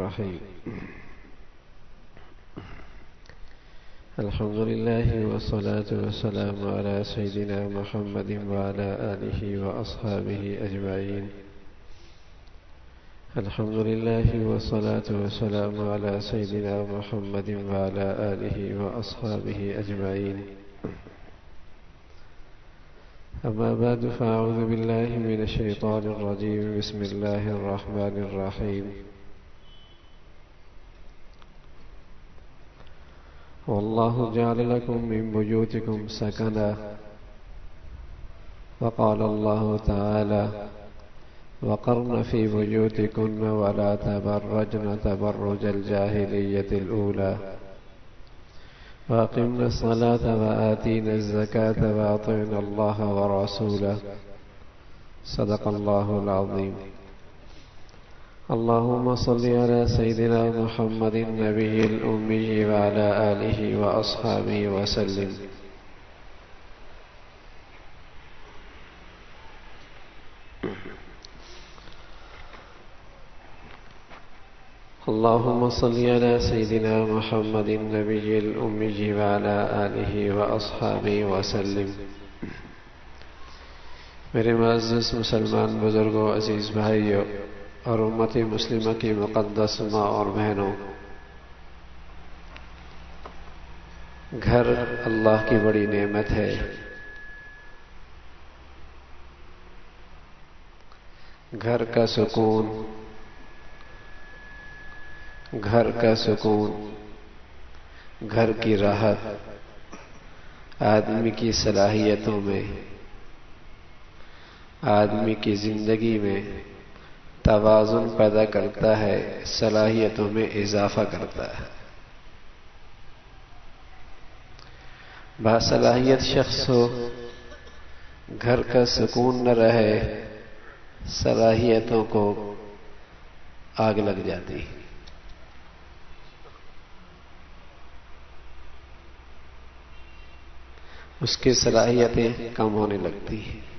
الرحيم. الحمد لله والصلاة والسلام على سيدنا محمد وعلى آله وأصحابه أجمعين. الحمد لله والصلاة والسلام على سيدنا محمد وعلى آله وأصحابه أجمعين. أما بعد، فأعوذ بالله من الشيطان الرجيم. بسم الله الرحمن الرحيم. والله جعل لكم من بيوتكم سكنا وقال الله تعالى وقرن في بيوتكن ولا تبرجن تبرج الجاهلية الأولى وأقمنا الصلاة وآتينا الزكاة وأطعنا الله ورسوله صدق الله العظيم اللهم صل على سيدنا محمد النبي الأمي وعلى آله وأصحابه وسلم. اللهم صل على سيدنا محمد النبي الأمي وعلى آله وأصحابه وسلم. میرے معزز مسلمان بزرگوں، عزیز بھائیوں اور امت مسلمہ کی مقدس ماں اور بہنوں۔ گھر اللہ کی بڑی نعمت ہے۔ گھر کا سکون۔ گھر کا سکون۔ گھر کی راحت۔ آدمی کی صلاحیتوں میں۔ آدمی کی زندگی میں۔ توازن پیدا کرتا ہے، صلاحیتوں میں اضافہ کرتا ہے۔ باصلاحیت شخص ہو، گھر کا سکون نہ رہے، صلاحیتوں کو آگ لگ جاتی۔ اس کی صلاحیتیں کم ہونے لگتی۔ ہیں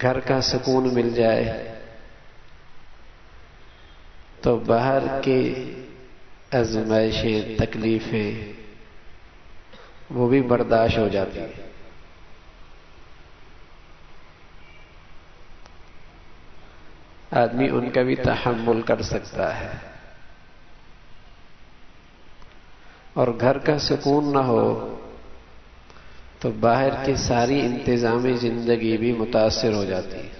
گھر کا سکون مل جائے، تو باہر کی ازمائشیں تکلیفیں وہ بھی برداشت ہو جاتی ہیں۔ آدمی ان کا بھی تحمل کر سکتا ہے۔ اور گھر کا سکون نہ ہو تو باہر کی ساری انتظامی زندگی بھی متاثر ہو جاتی ہے۔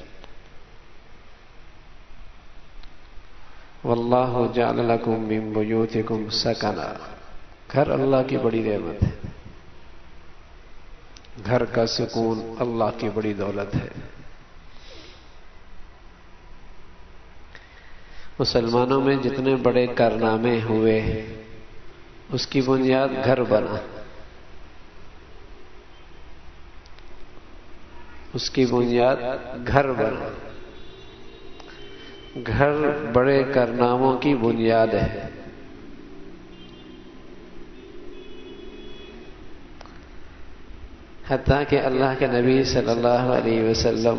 واللہ جعل لکم من بیوتکم سکنا۔ گھر اللہ کی بڑی نعمت ہے۔ گھر کا سکون اللہ کی بڑی دولت ہے۔ مسلمانوں میں جتنے بڑے کارنامے ہوئے، اس کی بنیاد گھر بنا۔ اس کی بنیاد گھر بنا گھر بڑے کرناموں کی بنیاد ہے۔ حتیٰ کہ اللہ کے نبی صلی اللہ علیہ وسلم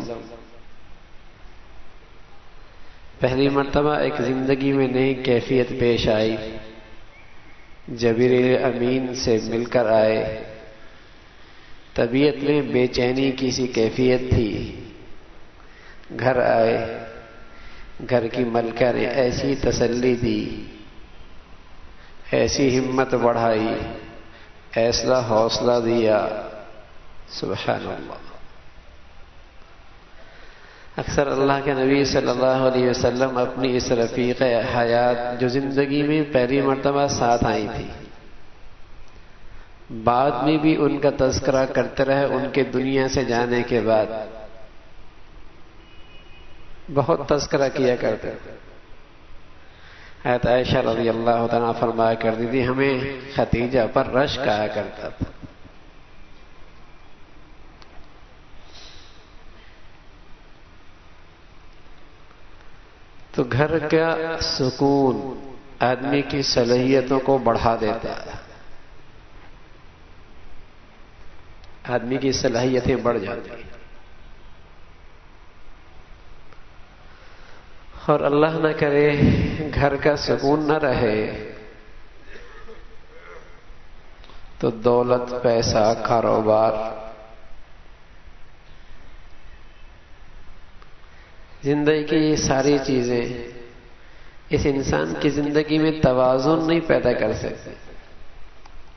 پہلی مرتبہ ایک زندگی میں نئی کیفیت پیش آئی۔ جبیر امین سے مل کر آئے۔ طبیعت میں بے چینی کی سی کیفیت تھی۔ گھر آئے، گھر کی ملکہ نے ایسی تسلی دی، ایسی ہمت بڑھائی، ایسا حوصلہ دیا۔ سبحان اللہ۔ اکثر اللہ کے نبی صلی اللہ علیہ وسلم اپنی اس رفیق حیات جو زندگی میں پہلی مرتبہ ساتھ آئی تھی۔ بعد میں بھی ان کا تذکرہ کرتے رہے، ان کے دنیا سے جانے کے بعد۔ بہت تذکرہ کیا کرتے۔ حیرت عائشہ رضی اللہ تعالیٰ فرمایا کرتی تھی، ہمیں ختیجہ پر رش کہا کرتا تھا۔ تو گھر کا سکون آدمی کی صلاحیتوں کو بڑھا دیتا۔ ہے آدمی کی صلاحیتیں بڑھ جاتی ہیں۔ اور اللہ نہ کرے گھر کا سکون نہ رہے تو دولت، پیسہ، کاروبار۔ زندگی کی یہ ساری چیزیں اس انسان کی زندگی میں توازن نہیں پیدا کر سکتے۔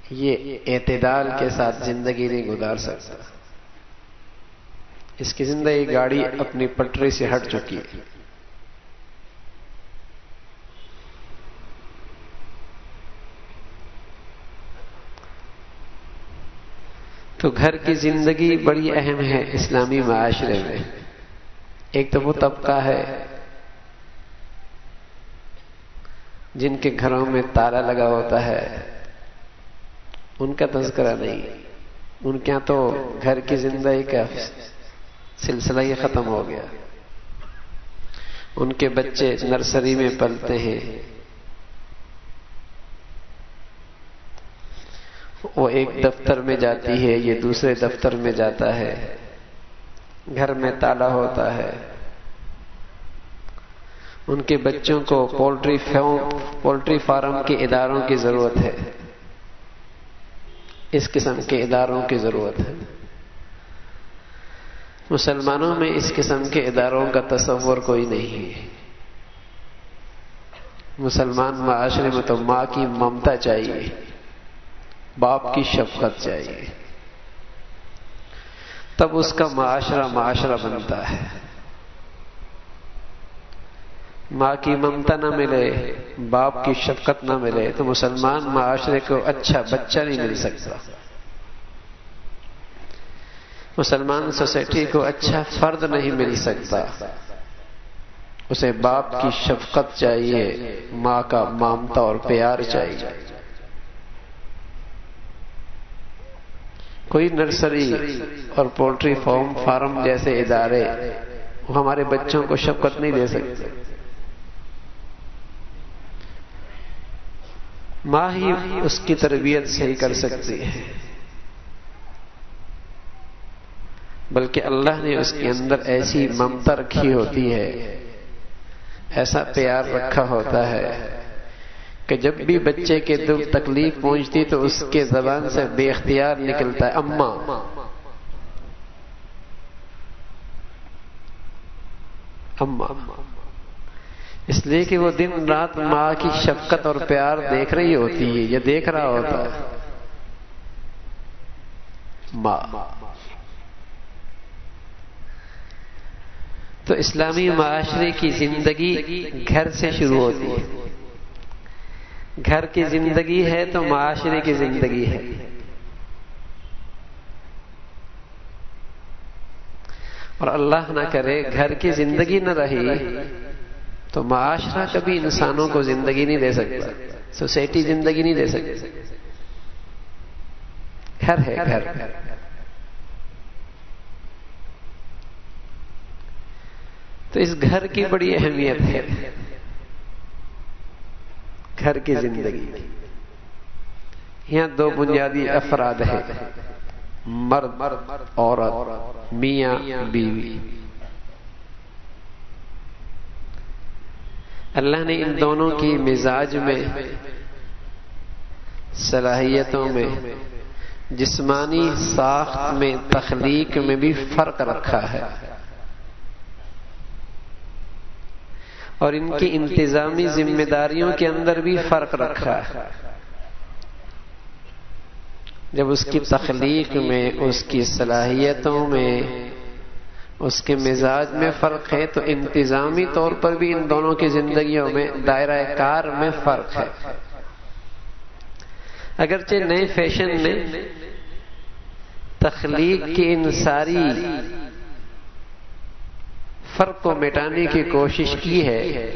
یہ اعتدال کے ساتھ زندگی نہیں گزار سکتا۔ اس کی زندگی گاڑی اپنی پٹری سے ہٹ چکی ہے۔ تو گھر کی زندگی بڑی اہم ہے اسلامی معاشرے میں۔ ایک تو وہ طبقہ ہے جن کے گھروں میں تالا لگا ہوتا ہے۔ ان کا تذکرہ نہیں ان کے یہاں تو گھر کی زندگی کا سلسلہ ہی ختم ہو گیا۔ ان کے بچے نرسری میں پلتے ہیں۔ وہ ایک دفتر میں جاتی ہے، یہ دوسرے دفتر میں جاتا ہے۔ گھر میں تالا ہوتا ہے۔ ان کے بچوں کو پولٹری پولٹری فارم کے اداروں کی ضرورت ہے۔ اس قسم کے اداروں کی ضرورت ہے۔ مسلمانوں میں اس قسم کے اداروں کا تصور کوئی نہیں ہے۔ مسلمان معاشرے میں تو ماں کی ممتا چاہیے، باپ کی شفقت چاہیے۔ تب اس کا معاشرہ معاشرہ بنتا ہے۔ ماں کی ممتا نہ ملے، باپ کی شفقت نہ ملے، تو مسلمان معاشرے کو اچھا بچہ نہیں مل سکتا۔ مسلمان سوسائٹی کو اچھا فرد نہیں مل سکتا۔ اسے باپ کی شفقت چاہیے، ماں کا مامتا اور پیار چاہیے۔ کوئی نرسری اور پولٹری فارم فارم جیسے ادارے، وہ ہمارے بچوں کو شفقت نہیں دے سکتے۔ ماں ہی اس کی تربیت صحیح کر سکتی ہے۔ بلکہ اللہ نے اس کے اندر ایسی ممتا رکھی ہوتی ہے، ایسا پیار رکھا ہوتا ہے کہ جب بھی بچے کے دل تکلیف پہنچتی تو اس کے زبان سے بے اختیار نکلتا ہے اما اما اس لیے کہ وہ دن رات ماں کی شفقت اور پیار دیکھ رہی ہوتی ہے، یہ دیکھ رہا ہوتا ہے۔ ماں۔ تو اسلامی معاشرے کی زندگی گھر سے شروع ہوتی ہے۔ گھر کی زندگی ہے تو معاشرے کی زندگی ہے۔ اور اللہ نہ کرے، گھر کی زندگی نہ رہی۔ تو معاشرہ کبھی انسانوں کو زندگی نہیں دے سکتا، سوسائٹی زندگی نہیں دے سکتی گھر ہے گھر تو اس گھر کی بڑی اہمیت ہے۔ گھر کی زندگی۔ یہاں دو بنیادی افراد ہیں۔ مرد، عورت۔ میاں، بیوی۔ اللہ نے ان دونوں کی مزاج میں، صلاحیتوں میں، جسمانی ساخت میں، تخلیق میں بھی فرق رکھا ہے۔ اور ان کی انتظامی ذمہ داریوں کے اندر بھی فرق رکھا ہے۔ جب اس کی تخلیق میں، اس کی صلاحیتوں میں اس کے مزاج میں فرق ہے تو انتظامی طور پر بھی ان دونوں کی زندگیوں میں دائرہ کار میں فرق ہے۔ اگرچہ نئے فیشن نے تخلیق کی ان ساری فرق کو مٹانے کی کوشش کی ہے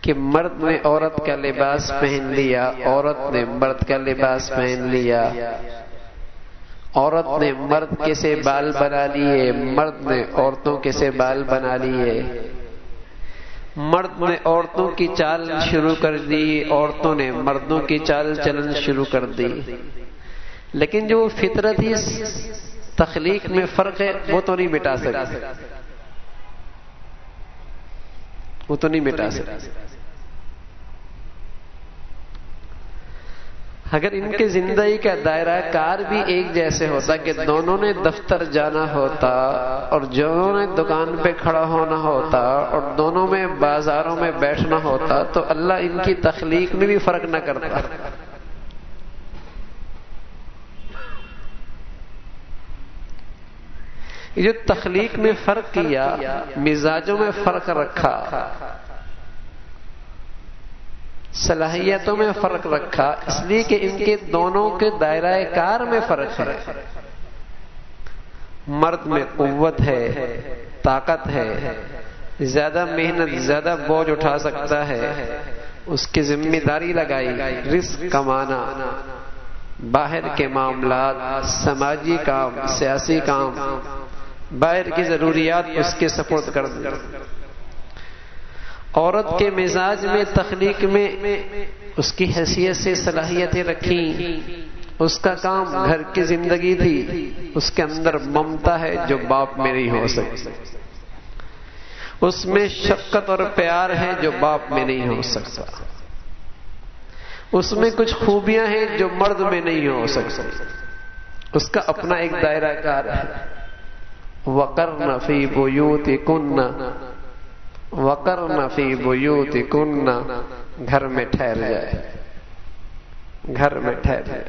کہ مرد نے عورت کا لباس پہن لیا، عورت نے مرد کا لباس پہن لیا۔ عورت نے مرد کے سے بال بنا لیے، مرد نے عورتوں کے سے بال بنا لیے۔ مرد نے عورتوں کی چال شروع کر دی، عورتوں نے مردوں کی چال چلن شروع کر دی۔ لیکن جو فطرت ہی تخلیق میں فرق ہے، وہ تو نہیں مٹا سکتے وہ تو نہیں مٹا سکتے اگر ان کے زندگی کا دائرہ کار بھی ایک جیسے ہوتا کہ دونوں نے دفتر جانا ہوتا اور دونوں نے دکان پہ کھڑا ہونا ہوتا اور دونوں میں بازاروں میں بیٹھنا ہوتا تو اللہ ان کی تخلیق میں بھی فرق نہ کرتا۔ جو تخلیق میں فرق کیا، مزاجوں میں فرق رکھا صلاحیتوں میں فرق رکھا، اس لیے کہ ان کے دونوں کے دائرہ کار میں فرق ہے۔ مرد میں قوت ہے، طاقت ہے، زیادہ محنت، زیادہ بوجھ اٹھا سکتا ہے۔ اس کی ذمہ داری لگائی، رزق کمانا۔ باہر کے معاملات، سماجی کام، سیاسی کام، باہر کی ضروریات اس کے سپورٹ کر دیں عورت کے مزاج میں، تخلیق میں اس کی حیثیت سے صلاحیتیں رکھی اس کا کام گھر کی زندگی تھی، اس کے اندر ممتا ہے جو باپ میں نہیں ہو سکتی اس میں شفقت اور پیار ہے جو باپ میں نہیں ہو سکتا۔ اس میں کچھ خوبیاں ہیں جو مرد میں نہیں ہو سکتی اس کا اپنا ایک دائرہ کار ہے۔ وکر نفی بوت کن وکر نفی بوت کن گھر میں ٹھہر جائے۔ گھر میں ٹھہر جائے۔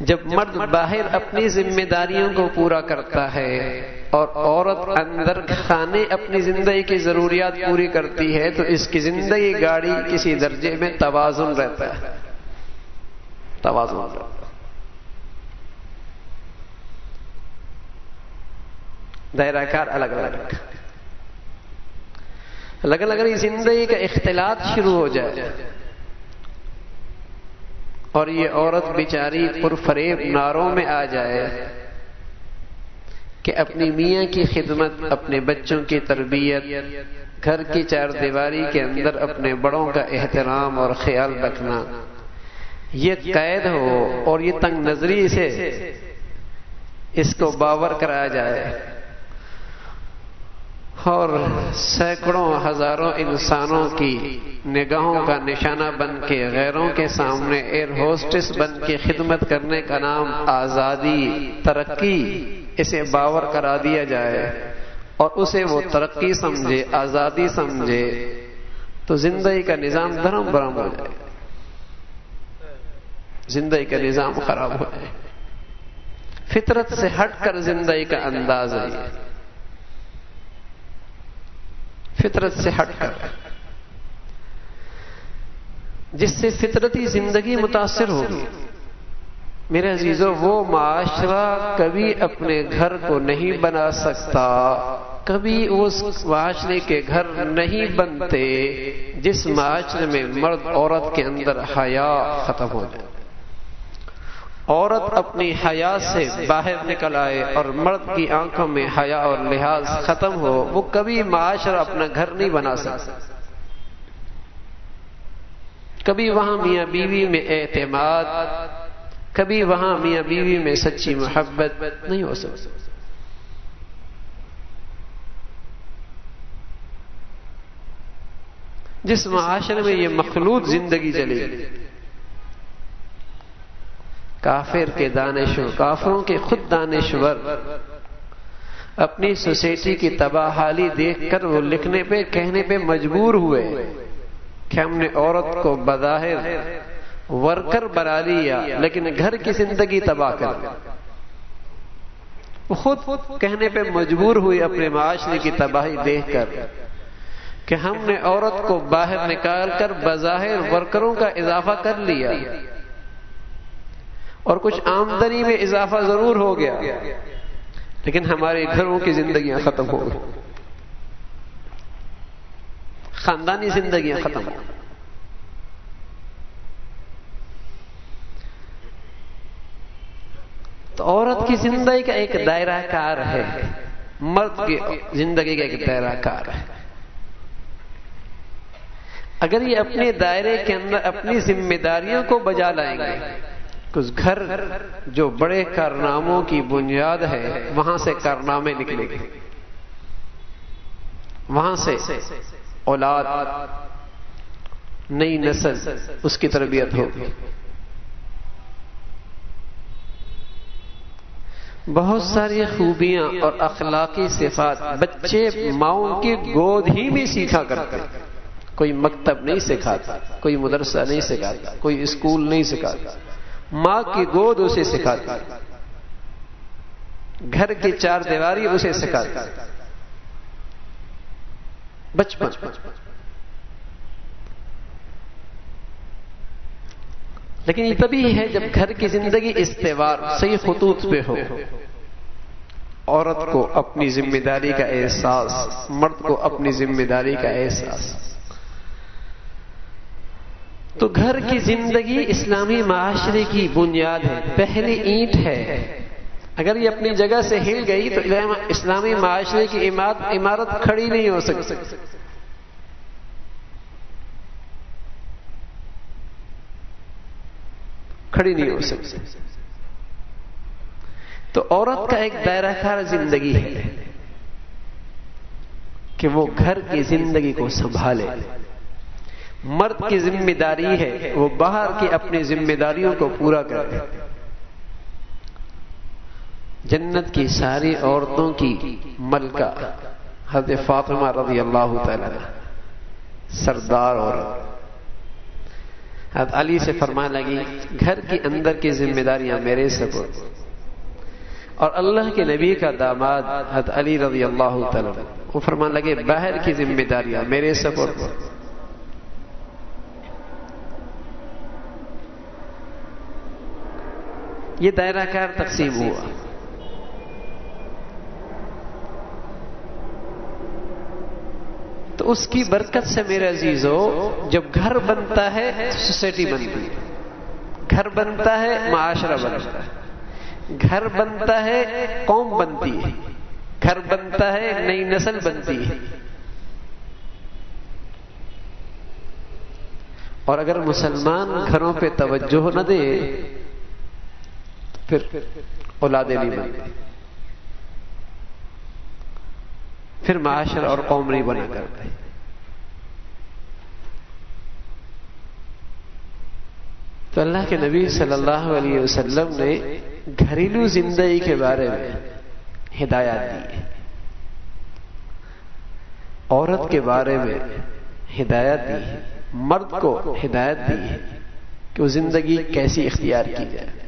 جب مرد باہر اپنی ذمہ داریوں کو پورا کرتا ہے اور عورت اندر کھانے اپنی زندگی کی ضروریات پوری کرتی ہے، تو اس کی زندگی گاڑی کسی درجے میں توازن رہتا ہے۔ توازن رہتا ہے۔ دائرہ کار الگ الگ الگ الگ یعنی زندگی کا اختلاط شروع ہو جائے۔ اور یہ عورت بیچاری پر فریب ناروں میں آ جائے کہ اپنی میاں کی خدمت، اپنے بچوں کی تربیت، گھر کی چار دیواری کے اندر اپنے بڑوں کا احترام اور خیال رکھنا۔ یہ قید ہو اور یہ تنگ نظری سے اس کو باور کرایا جائے۔ اور سینکڑوں ہزاروں انسانوں کی نگاہوں کا نشانہ بن کے غیروں کے سامنے ایئر ہوسٹس بن کے خدمت کرنے کا نام آزادی، ترقی، اسے باور کرا دیا جائے اور اسے وہ ترقی سمجھے، آزادی سمجھے، تو زندگی کا نظام دھرم برم ہو جائے۔ زندگی کا نظام خراب ہو جائے۔ فطرت سے ہٹ کر زندگی کا انداز ہے۔ فطرت سے ہٹ کر۔ جس سے فطرتی زندگی متاثر ہوگی میرے عزیزوں وہ معاشرہ کبھی اپنے گھر کو نہیں بنا سکتا۔ کبھی اس معاشرے کے گھر نہیں بنتے جس معاشرے میں مرد عورت کے اندر حیا ختم ہو جائے۔ عورت اپنی حیا سے باہر نکل آئے اور مرد کی آنکھوں میں حیا اور لحاظ ختم ہو، وہ کبھی معاشرہ اپنا گھر نہیں بنا سکتا۔ کبھی وہاں میاں بیوی میں اعتماد، کبھی وہاں میاں بیوی میں سچی محبت نہیں ہو سکتی جس معاشرے میں یہ مخلوط زندگی چلے گی کافر کے دانشور کافروں کے خود دانشور اپنی سوسائٹی کی تباہ حالی دیکھ کر وہ لکھنے پہ، کہنے پہ مجبور ہوئے کہ ہم نے عورت کو بظاہر ورکر بنا لیا، لیکن گھر کی زندگی تباہ کر. خود کہنے پہ مجبور ہوئی اپنے معاشرے کی تباہی دیکھ کر کہ ہم نے عورت کو باہر نکال کر بظاہر ورکروں کا اضافہ کر لیا۔ اور کچھ آمدنی میں اضافہ ضرور ہو گیا۔ لیکن ہمارے گھروں کی زندگیاں ختم ہو گئی۔ خاندانی زندگیاں ختم۔ ہو تو عورت کی زندگی کا ایک دائرہ کار ہے۔ مرد کی زندگی کا ایک دائرہ کار ہے۔ اگر یہ اپنے دائرے کے اندر اپنی ذمہ داریوں کو بجا لائیں گے کچھ گھر جو بڑے کارناموں کی بنیاد ہے، وہاں سے کارنامے نکلے گے وہاں سے اولاد، نئی نسل اس کی تربیت ہوگی بہت ساری خوبیاں اور اخلاقی صفات بچے ماؤں کی گود ہی میں سیکھا کرتے کوئی مکتب نہیں سکھاتا، کوئی مدرسہ نہیں سکھاتا، کوئی اسکول نہیں سکھاتا۔ ماں کی گود اسے سکھاتا گھر کی چار دیواری اسے سکھاتا بچپن۔ لیکن یہ تبھی ہے جب گھر کی زندگی استوار، صحیح خطوط پہ ہو۔ عورت کو اپنی ذمہ داری کا احساس، مرد کو اپنی ذمہ داری کا احساس۔ تو گھر کی زندگی اسلامی معاشرے کی بنیاد ہے، پہلی اینٹ ہے۔ اگر یہ اپنی جگہ سے ہل گئی تو اسلامی معاشرے کی عمارت کھڑی نہیں ہو سکتی۔ کھڑی نہیں ہو سکتی۔ تو عورت کا ایک دائرہ کار زندگی ہے کہ وہ گھر کی زندگی کو سنبھالے۔ مرد کی ذمہ داری ہے، وہ باہر کی اپنی ذمہ داریوں کو پورا کرے۔ جنت کی ساری عورتوں کی ملکہ، حضرت فاطمہ رضی اللہ تعالی سردار عورت حضرت علی سے فرمانے لگی، گھر کی اندر کی ذمہ داریاں میرے سپر اور اللہ کے نبی کا داماد، حضرت علی رضی اللہ تعالی وہ فرمان لگے، باہر کی ذمہ داریاں میرے سپر یہ دائرہ کار تقسیم ہوا۔ تو اس کی برکت سے میرے عزیز ہو جب گھر بنتا ہے سوسائٹی بنتی ہے۔ گھر بنتا ہے، معاشرہ بنتا ہے۔ گھر بنتا ہے، قوم بنتی ہے۔ گھر بنتا ہے، نئی نسل بنتی ہے۔ اور اگر مسلمان گھروں پہ توجہ نہ دے پھر اولادیں نہیں بنتی پھر معاشر اور قوم نہیں بنا کرتے تو اللہ کے نبی صلی اللہ علیہ وسلم نے گھریلو زندگی کے بارے میں ہدایات دی۔ عورت کے بارے میں ہدایت دی۔ مرد کو ہدایت دی کہ وہ زندگی کیسی اختیار کی جائے۔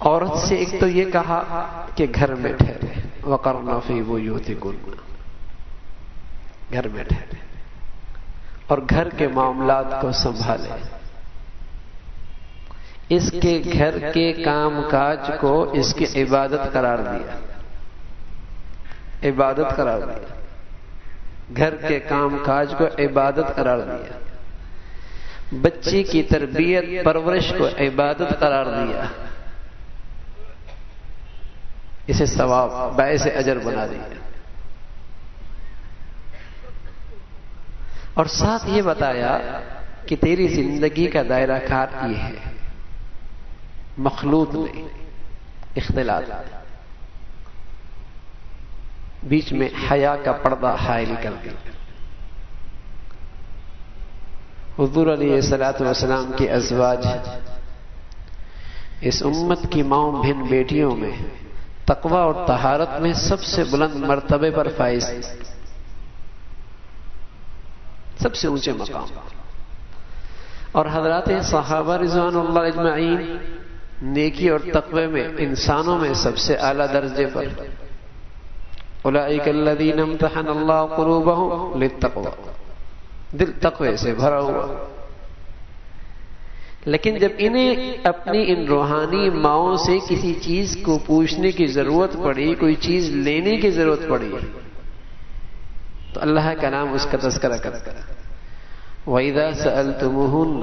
عورت سے ایک تو یہ کہا کہ گھر میں ٹھہرے۔ وقرنا فی وہ یوتی گھر میں ٹھہرے۔ اور گھر کے معاملات کو سنبھالے۔ اس کے گھر کے کام کاج کو اس کی عبادت قرار دیا۔ عبادت قرار دیا۔ گھر کے کام کاج کو عبادت قرار دیا۔ بچی کی تربیت پرورش کو عبادت قرار دیا۔ اسے ثواب، باعث اجر بنا دیا اور ساتھ یہ بتایا کہ تیری زندگی کا دائرہ کار یہ ہے۔ مخلوط نہیں اختلاط۔ بیچ میں حیا کا پردہ حائل کر دیا۔ حضور علیہ سلاۃ وسلام کے ازواج اس امت کی ماؤں بھن بیٹیوں میں تقوی اور تہارت میں سب سے بلند مرتبے پر فائز۔ سب سے اونچے مقام۔ اور حضرات صحابہ رضوان اللہ اجمعین نیکی اور تقوی میں انسانوں میں سب سے اعلی درجے پر۔ اولئک الذین امتحن اللہ قلوبهم للتقوی۔ دل تقوی سے بھرا ہوا۔ لیکن جب انہیں اپنی ان روحانی ماؤں سے کسی چیز کو پوچھنے کی ضرورت پڑی، کوئی چیز لینے کی ضرورت پڑی، تو اللہ کا نام اس کا تذکرہ کرتا ویدا سے التمہن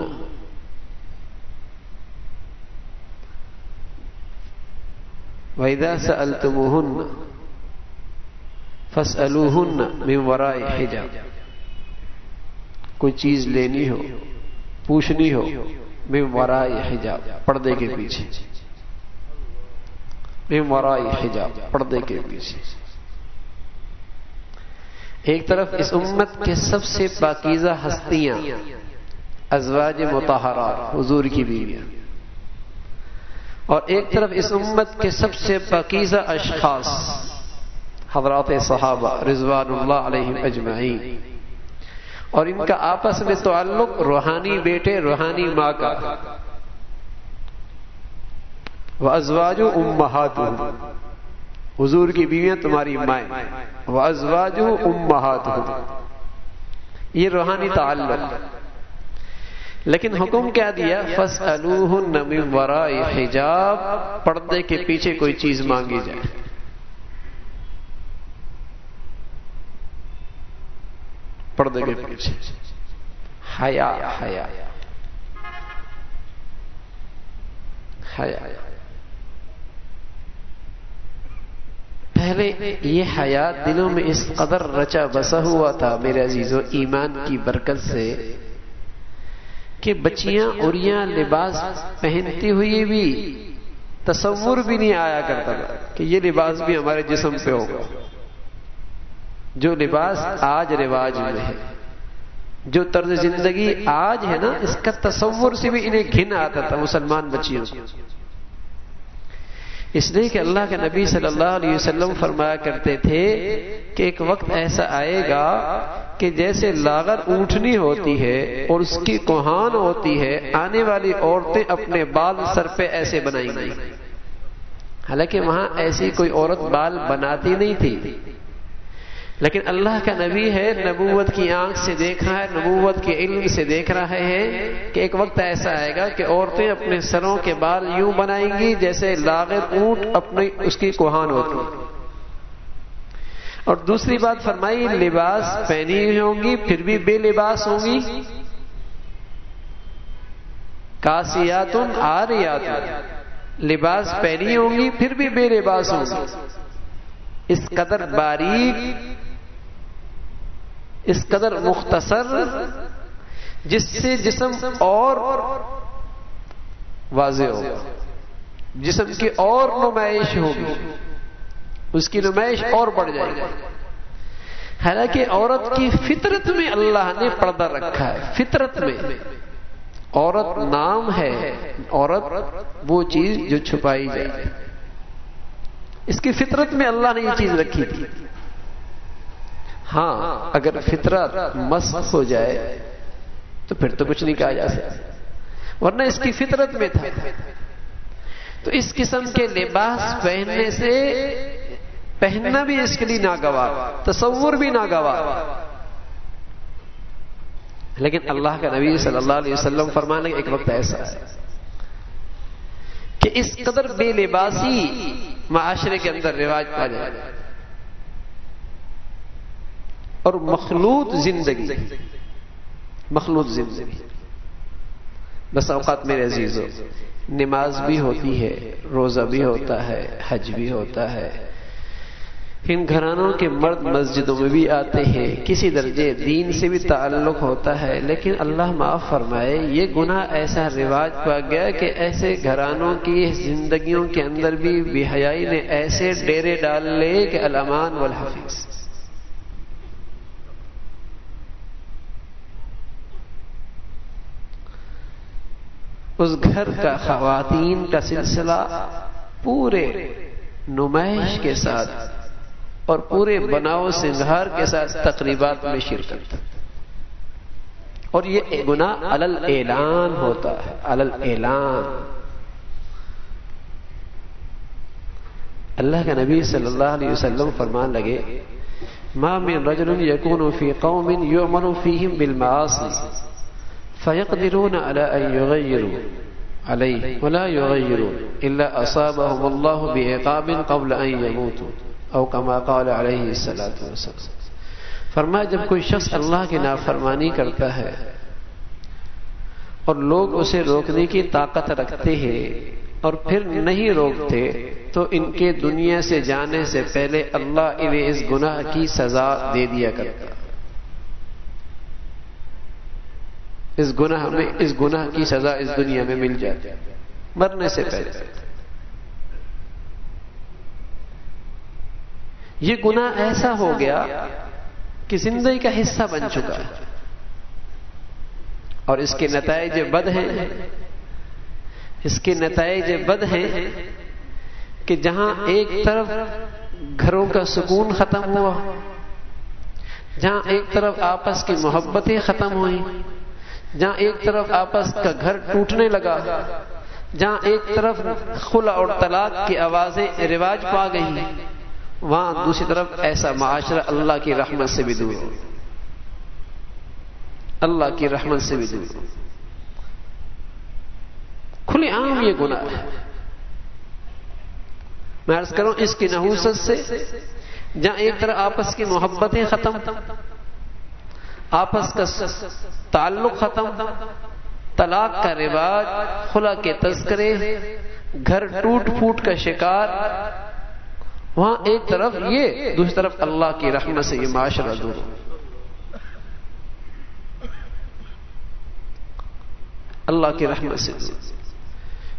ویدا سے التمہن فس الوہن حجاب۔ کوئی چیز لینی ہو، پوچھنی ہو ورائی حجاب، پردے کے پیچھے۔ ورائی حجاب، پردے کے پیچھے۔ ایک طرف اس امت کے سب سے پاکیزہ ہستیاں، ازواج متحرات حضور کی بیویاں۔ اور ایک طرف اس امت کے سب سے پاکیزہ اشخاص، حضرات صحابہ رضوان اللہ علیہ اجمعین۔ اور ان کا آپس میں تعلق روحانی بیٹے، روحانی ماں کا۔ وہ ازواج امہات حضور کی بیویاں تمہاری مائیں۔ وہ ازواج امہات یہ روحانی تعلق۔ لیکن حکم کیا دیا؟ فس ورا حجاب۔ پردے کے پیچھے کوئی چیز مانگی جائے۔ پردے کے پیچھے۔ حیا حیا۔ حیا۔ پہلے یہ حیات دلوں میں اس قدر رچا بسا ہوا تھا میرے عزیز و ایمان کی برکت سے، کہ بچیاں اریاں لباس پہنتی ہوئی بھی تصور بھی نہیں آیا کرتا تھا کہ یہ لباس بھی ہمارے جسم پہ ہوگا۔ جو لباس آج رواج میں ہے، جو طرز زندگی آج ہے نا، اس کا تصور سے بھی انہیں گھن آتا تھا مسلمان بچیوں کو۔ اس لیے کہ اللہ کے نبی صلی اللہ علیہ وسلم فرمایا کرتے تھے کہ ایک وقت ایسا آئے گا کہ جیسے لاغر اونٹنی ہوتی ہے اور اس کی کوہان ہوتی ہے، آنے والی عورتیں اپنے بال سر پہ ایسے بنائیں گی حالانکہ وہاں ایسی کوئی عورت بال بناتی نہیں تھی۔ لیکن اللہ کا نبی ہے، نبوت کی آنکھ سے دیکھ رہا ہے، نبوت کے علم سے دیکھ رہے ہیں کہ ایک وقت ایسا آئے گا کہ عورتیں اپنے سروں کے بال یوں بنائیں گی جیسے لاغر اونٹ اپنی، اس کی کوہان ہوتی۔ اور دوسری بات فرمائی، لباس پہنی ہوں گی، پھر بھی بے لباس ہوں گی۔ کاسیات آریات لباس پہنی ہوں گی، پھر بھی بے لباس ہوں گی۔ اس قدر باریک اس قدر مختصر جس سے جسم اور واضح ہوگا۔ جسم کی اور نمائش ہوگی۔ اس کی نمائش اور بڑھ جائے گی۔ حالانکہ عورت کی فطرت میں اللہ نے پردہ رکھا ہے۔ فطرت میں۔ عورت نام ہے۔ عورت وہ چیز جو چھپائی جائے۔ اس کی فطرت میں اللہ نے یہ چیز رکھی تھی۔ ہاں اگر فطرت مست ہو جائے، تو پھر تو کچھ نہیں کہا جا سکتا۔ ورنہ اس کی فطرت میں تھا۔ تو اس قسم کے لباس پہننے سے پہننا بھی اس کے لیے ناگوار، تصور بھی ناگوار۔ لیکن اللہ کا نبی صلی اللہ علیہ وسلم فرمانے کا ایک وقت ایسا۔ ہے کہ اس قدر بے لباسی معاشرے کے اندر رواج پا جائے۔ اور مخلوط زندگی. مخلوط زندگی. بس اوقات میرے عزیز ہو نماز بھی ہوتی ہے، روزہ بھی ہوتا ہے، حج بھی ہوتا ہے۔ ان گھرانوں کے مرد مسجدوں میں بھی آتے ہیں، کسی درجے دین سے بھی تعلق ہوتا ہے، لیکن اللہ معاف فرمائے، یہ گناہ ایسا رواج پا گیا کہ ایسے گھرانوں کی زندگیوں کے اندر بھی بے حیائی نے ایسے ڈیرے ڈال لے کہ علامان والحفیظ۔ اس گھر کا خواتین کا سلسلہ پورے نمائش کے ساتھ اور پورے بناؤ سنگھار کے ساتھ تقریبات میں شرکت اور یہ گنا الل اعلان ہوتا ہے۔ الل اعلان۔ اللہ کا نبی صلی اللہ علیہ وسلم فرمان لگے، ما من رجل يكون في قوم يؤمن فيهم بالمعاصي فيقدرون على أن يغيروا عليه ولا يغيروا إلا أصابهم الله بعقاب قبل أن يموتوا أو كما قال عليه الصلاة والسلام. فرمایا، جب کوئی شخص اللہ کی نافرمانی کرتا ہے اور لوگ اسے روکنے کی طاقت رکھتے ہیں اور پھر نہیں روکتے، تو ان کے دنیا سے جانے سے پہلے اللہ انہیں اس گناہ کی سزا دے دیا کرتا۔ اس گناہ میں، اس گناہ کی سزا اس دنیا میں مل جاتی مرنے سے پہلے۔ یہ گناہ ایسا ہو گیا کی زندگی کا حصہ بن چکا ہے۔ اور اس کے نتائج بد ہیں۔ اس کے نتائج بد ہیں کہ جہاں ایک طرف گھروں کا سکون ختم ہوا، جہاں ایک طرف آپس کی محبتیں ختم ہوئی جہاں ایک طرف آپس کا گھر ٹوٹنے لگا، جہاں ایک طرف خلا اور طلاق کی آوازیں رواج پا گئی وہاں دوسری طرف ایسا معاشرہ اللہ کی رحمت سے بھی دور۔ اللہ کی رحمت سے بھی دور۔ کھلے عام یہ گناہ ہے۔ میں عرض کروں، اس کی نحوست سے جہاں ایک طرح آپس کی محبتیں ختم آپس کا تعلق ختم، طلاق کا رواج خلا کے تذکرے، گھر ٹوٹ پھوٹ کا شکار۔ وہاں ایک طرف یہ، دوسری طرف اللہ کی رحمت سے یہ معاشرہ دور۔ اللہ کی رحمت سے۔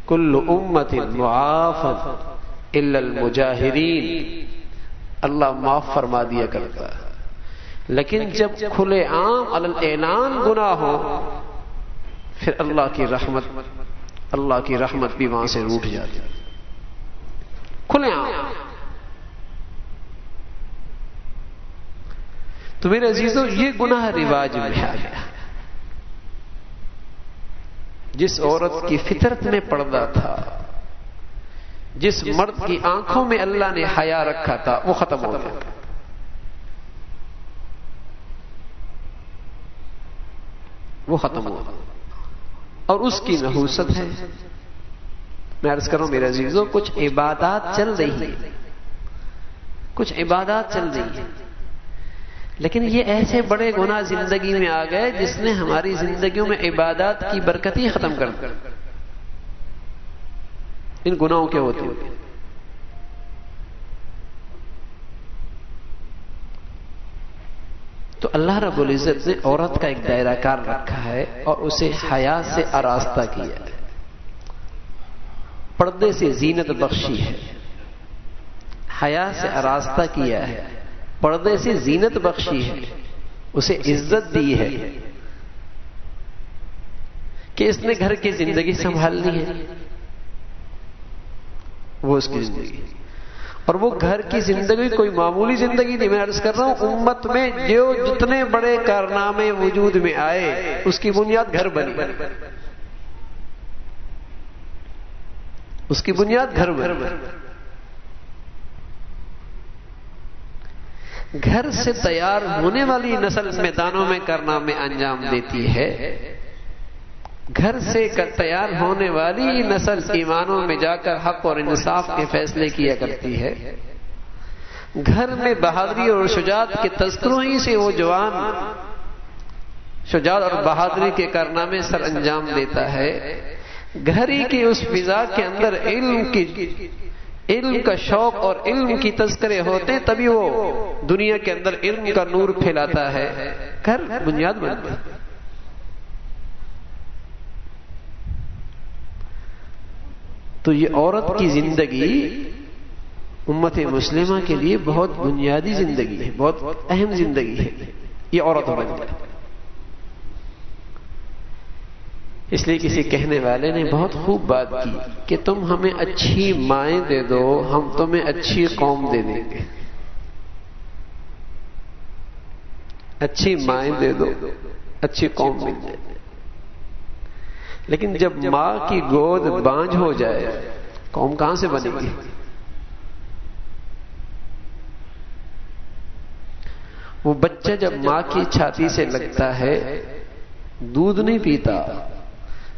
کل امت معاف الا المجاہرین۔ اللہ معاف فرما دیا کرتا ہے۔ لیکن جب کھلے عام اعلان گناہ ہو پھر اللہ کی رحمت اللہ کی رحمت بھی وہاں سے روٹ جاتی۔ کھلے عام۔ تو میرے عزیزوں یہ گناہ رواج میں آ گیا۔ جس عورت کی فطرت میں پردہ تھا جس مرد کی آنکھوں میں اللہ نے حیا رکھا تھا وہ ختم ہو گیا۔ وہ ختم ہو اور اس کی نحوست ہے۔ میں عرض کروں میرے عزیزوں، کچھ عبادات چل رہی ہیں۔ کچھ عبادات چل رہی ہیں۔ لیکن یہ ایسے بڑے گناہ زندگی میں آ گئے جس نے ہماری زندگیوں میں عبادات کی برکتی ختم کر ان گناہوں کے ہوتے ہوتے اللہ رب العزت نے عورت کا ایک دائرہ کار رکھا ہے اور اسے حیات سے آراستہ کیا ہے۔ پردے سے زینت بخشی ہے۔ حیا سے آراستہ کیا ہے۔ پردے سے زینت بخشی ہے۔ اسے عزت دی ہے۔ کہ اس نے گھر کی زندگی سنبھالنی ہے۔ وہ اس کی زندگی۔ اور وہ گھر کی زندگی کوئی معمولی زندگی نہیں، میں عرض کر رہا ہوں، امت میں جو جتنے بڑے کارنامے وجود میں آئے، اس کی بنیاد گھر بنی۔ اس کی بنیاد گھر بنی۔ گھر سے تیار ہونے والی نسل میدانوں میں کارنامے انجام دیتی ہے۔ گھر سے تیار ہونے والی نسل ایمانوں میں جا کر حق اور انصاف کے فیصلے کیا کرتی ہے۔ گھر میں بہادری اور شجاعت کے تذکروں ہی سے وہ جوان شجاعت اور بہادری کے کارنامے سر انجام دیتا ہے۔ گھر ہی کی اس فضا کے اندر علم کی علم کا شوق اور علم کی تذکرے ہوتے تبھی وہ دنیا کے اندر علم کا نور پھیلاتا ہے۔ گھر بنیاد بنتا ہے۔ تو یہ عورت کی زندگی امت مسلمہ کے لیے بہت بنیادی زندگی ہے، بہت اہم زندگی ہے۔ یہ عورت بن جائے اس لیے کسی کہنے والے نے بہت خوب بات کی کہ تم ہمیں اچھی مائیں دے دو، ہم تمہیں اچھی قوم دے دیں گے۔ اچھی مائیں دے دو، اچھی قوم مل جائے لیکن جب ماں کی گود بانج ہو جائے قوم کہاں سے بنے گی؟ وہ بچہ جب ماں کی چھاتی سے لگتا ہے دودھ نہیں پیتا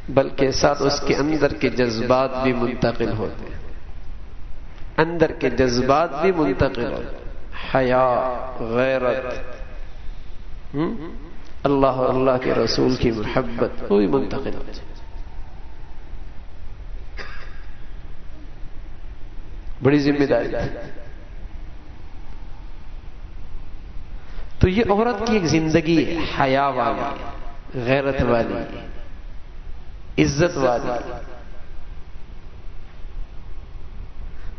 بلکہ ساتھ اس کے اندر کے جذبات بھی منتقل ہوتے اندر کے جذبات بھی منتقل ہوتے حیا غیرت اللہ اور اللہ کے رسول کی محبت وہ بھی منتقل ہوتی بڑی ذمہ داری۔ تو یہ عورت کی ایک زندگی حیا والی، غیرت والی، عزت والی۔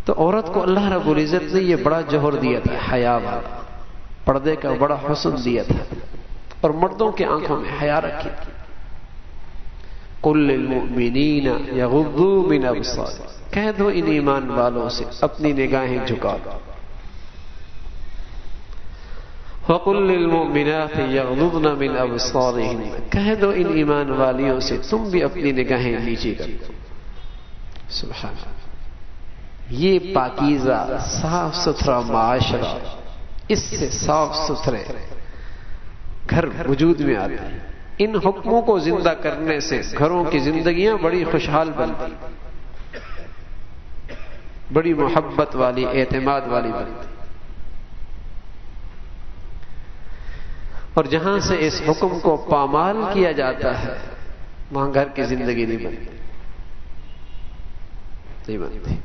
تو عورت کو اللہ رب العزت نے یہ بڑا جوہر دیا تھا، حیا والا۔ پردے کا بڑا حسن دیا تھا۔ اور مردوں کے آنکھوں میں حیا رکھی۔ تھی کل المؤمنین یغضوا من ابصار۔ کہہ دو ان ایمان والوں سے، اپنی نگاہیں جھکا دو۔ وقل للمؤمنات یغضضن من ابصارهن کہہ دو ان ایمان والیوں سے، تم بھی اپنی نگاہیں نیچے کر سبحان یہ پاکیزہ، صاف ستھرا معاشرہ، اس سے صاف ستھرے گھر وجود میں آتے ہیں۔ ان حکموں کو زندہ کرنے سے گھروں کی زندگیاں بڑی خوشحال بنتی بڑی محبت والی، اعتماد والی بنتی۔ اور جہاں سے اس حکم کو پامال کیا جاتا ہے، وہاں گھر کی زندگی نہیں بنتی۔ نہیں بنتی۔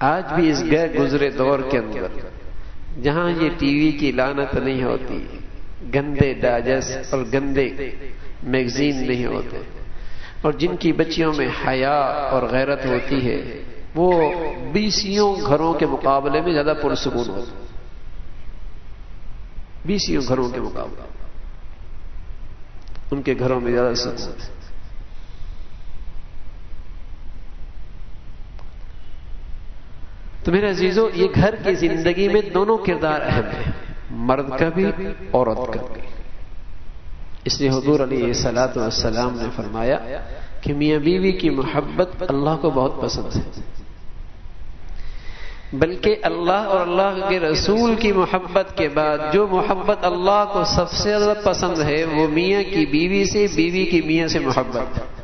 آج بھی اس گئے گزرے دور کے اندر، جہاں یہ ٹی وی کی لانت نہیں ہوتی گندے ڈاجس اور گندے میگزین نہیں ہوتے۔ اور جن کی بچیوں میں حیا اور غیرت ہوتی ہے، وہ بیسیوں گھروں کے مقابلے میں زیادہ پرسکون ہوتے بیسیوں گھروں کے مقابلے۔ ان کے گھروں میں زیادہ سکون ہے تو میرے عزیزو، یہ گھر کی زندگی میں دونوں کردار اہم ہیں۔ مرد کا بھی، عورت کا بھی۔ اس لیے حضور علیہ سلاۃ والسلام نے فرمایا کہ میاں بیوی کی محبت اللہ کو بہت پسند ہے۔ بلکہ اللہ اور اللہ کے رسول کی محبت کے بعد جو محبت اللہ کو سب سے زیادہ پسند ہے وہ میاں کی بیوی سے، بیوی کی میاں سے محبت ہے۔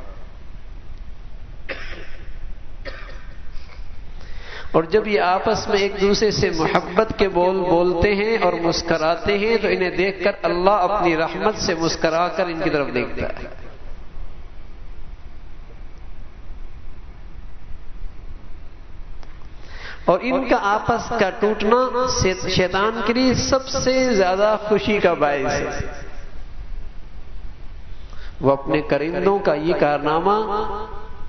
اور جب یہ آپس میں ایک دوسرے سے محبت کے بول بولتے ہیں اور مسکراتے ہیں تو انہیں دیکھ کر اللہ اپنی رحمت سے مسکرا کر ان کی طرف دیکھتا ہے۔ اور ان کا آپس کا ٹوٹنا شیطان کے لیے سب سے زیادہ خوشی کا باعث ہے۔ وہ اپنے کرندوں کا یہ کارنامہ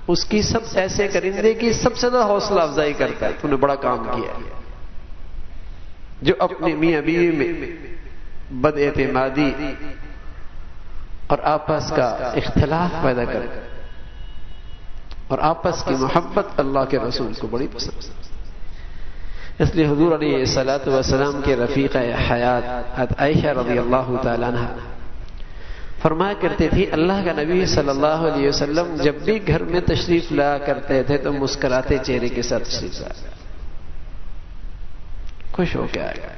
اس کی سب ایسے کرندے کی سب سے زیادہ حوصلہ افزائی کرتا ہے۔ تو نے بڑا کام کیا جو اپنے میاں بیوی میں بد اعتمادی اور آپس کا اختلاف پیدا کر اور آپس کی محبت اللہ کے رسول کو بڑی پسند اس لیے حضور علیہ سلاۃ وسلام کے رفیق حیات عائشہ رضی اللہ تعالیٰ عنہ فرمایا کرتے تھے، اللہ کا نبی صلی اللہ علیہ وسلم جب بھی گھر میں تشریف لا کرتے تھے تو مسکراتے چہرے کے ساتھ تشریف لا خوش ہو کے آئے۔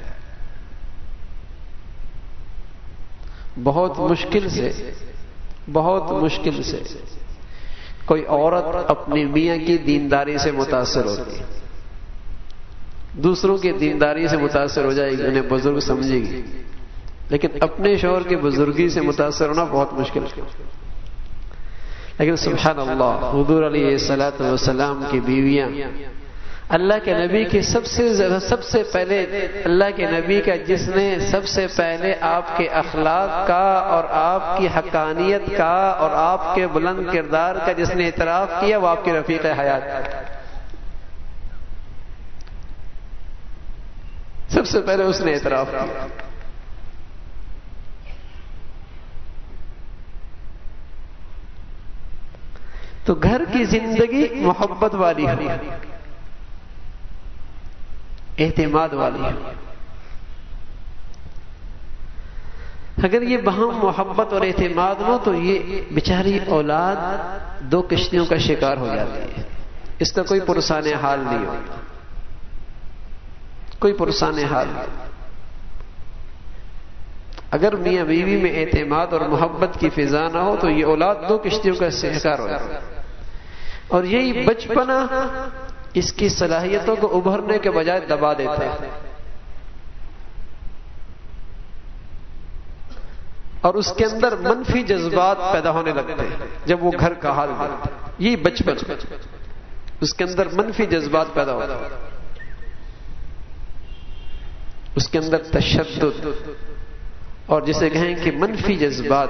بہت مشکل سے، بہت مشکل سے کوئی عورت اپنی میاں کی دینداری سے متاثر ہوتی دوسروں کی دینداری سے متاثر ہو جائے گی، انہیں بزرگ سمجھے گی لیکن اپنے شوہر کی بزرگی سے متاثر ہونا بہت مشکل ہے۔ لیکن سبحان اللہ حضور علیہ سلاۃ وسلام کی بیویاں، اللہ کے نبی کی سب سے سب سے پہلے اللہ کے نبی کا جس نے سب سے پہلے آپ کے اخلاق کا اور آپ کی حقانیت کا اور آپ کے بلند کردار کا جس نے اعتراف کیا، وہ آپ کی رفیق حیات سب سے پہلے اس نے اعتراف کیا۔ تو گھر کی زندگی محبت والی ہے اعتماد والی ہے اگر یہ بہم محبت اور اعتماد ہو تو یہ بیچاری اولاد دو کشتیوں کا شکار ہو جاتی ہے۔ اس کا کوئی پرسان حال نہیں ہوتا کوئی پرسان حال نہیں۔ اگر میاں بیوی میں اعتماد اور محبت کی فضا نہ ہو تو یہ اولاد دو کشتیوں کا شکار ہو جاتا ہے۔ اور یہی بچپنا اس کی صلاحیتوں کو ابھرنے کے بجائے دبا دیتا ہے اور اس کے اندر منفی جذبات پیدا ہونے لگتے ہیں جب وہ گھر کا حال ہے یہ بچپن۔ اس کے اندر منفی جذبات پیدا ہوتے ہیں۔ اس کے اندر تشدد اور جسے کہیں کہ منفی جذبات۔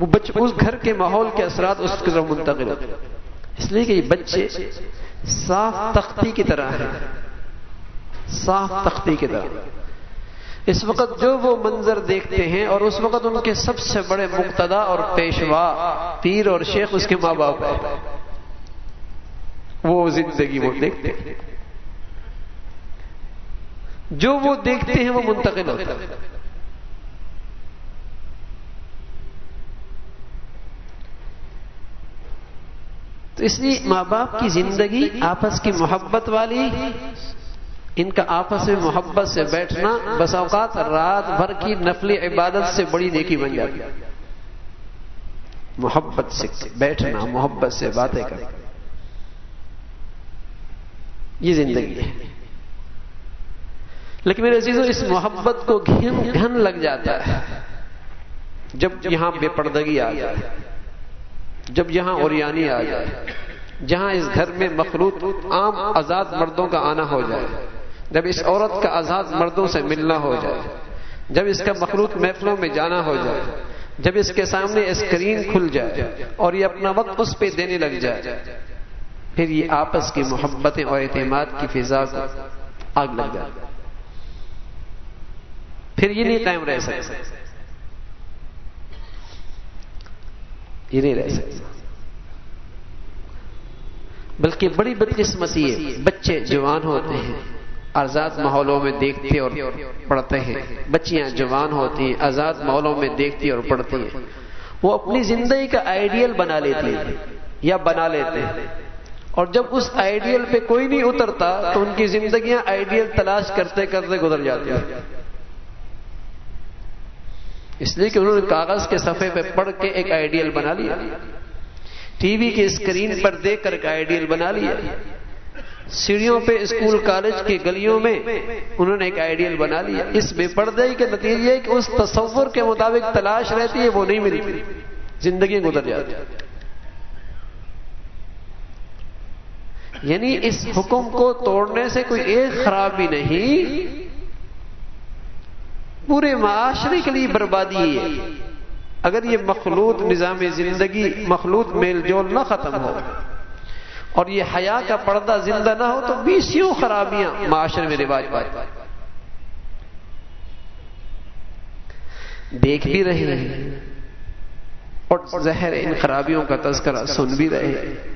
وہ بچ اس گھر کے ماحول کے اثرات اس کی طرف منتقل ہوتے اس لیے کہ یہ بچے صاف تختی کی طرح ہیں۔ صاف تختی کی طرح۔ اس وقت جو وہ منظر دیکھتے ہیں اور اس وقت ان کے سب سے بڑے مقتدا اور پیشوا پیر اور شیخ اس کے ماں باپ وہ زندگی وہ دیکھتے ہیں۔ جو وہ دیکھتے ہیں وہ منتقل ہوتے ہیں۔ تو اس لیے ماں باپ کی زندگی آپس کی محبت والی، ان کا آپس میں محبت سے بیٹھنا بس اوقات رات بھر کی نفلی عبادت سے بڑی نیکی بن جاتی۔ محبت سے بیٹھنا، محبت سے باتیں کرنا۔ یہ زندگی ہے۔ لیکن میرے عزیزوں، اس محبت کو گھن گھن لگ جاتا ہے۔ جب یہاں بے پردگی آ جائے۔ جب یہاں اوریانی آ جائے، جہاں اس گھر میں مخلوط عام آزاد مردوں کا آنا ہو جائے، جب اس عورت کا آزاد مردوں سے ملنا ہو جائے، جب اس کا مخلوط محفلوں میں جانا ہو جائے، جب اس کے سامنے اسکرین کھل جائے اور یہ اپنا وقت اس پہ دینے لگ جائے، پھر یہ آپس کی محبتیں اور اعتماد کی فضا کو آگ لگ جائے۔ پھر یہ نہیں قائم رہ سکتے یہ نہیں رہ سکتے بلکہ بڑی بدقسمتی ہے بچے جوان ہوتے ہیں، آزاد ماحولوں میں دیکھتے اور پڑھتے ہیں۔ بچیاں جوان ہوتی ہیں، آزاد ماحولوں میں دیکھتی اور پڑھتی ہیں۔ وہ اپنی زندگی کا آئیڈیل بنا لیتی ہیں یا بنا لیتے ہیں۔ اور جب اس آئیڈیل پہ کوئی نہیں اترتا تو ان کی زندگیاں آئیڈیل تلاش کرتے کرتے گزر جاتی ہیں۔ اس لیے کہ انہوں نے کاغذ کے صفحے پہ پڑھ کے ایک آئیڈیل بنا لیا۔ ٹی وی کے اسکرین پر دیکھ کر ایک آئیڈیل بنا لیا۔ سیڑھیوں پہ اسکول کالج کی گلیوں میں انہوں نے ایک آئیڈیل بنا لیا۔ اس بے پردے کے نتیجے کہ اس تصور کے مطابق تلاش رہتی ہے، وہ نہیں ملتی زندگی گزر جاتی یعنی اس حکم کو توڑنے سے کوئی ایک خرابی نہیں پورے معاشرے کے لیے بربادی ہے۔ اگر یہ مخلوط نظام زندگی، مخلوط میل جول نہ ختم ہو اور یہ حیا کا پردہ زندہ نہ ہو تو بیسیوں خرابیاں معاشرے میں رواج پائی۔ دیکھ بھی رہے ہیں اور زہر ان خرابیوں کا تذکرہ سن بھی رہے ہیں۔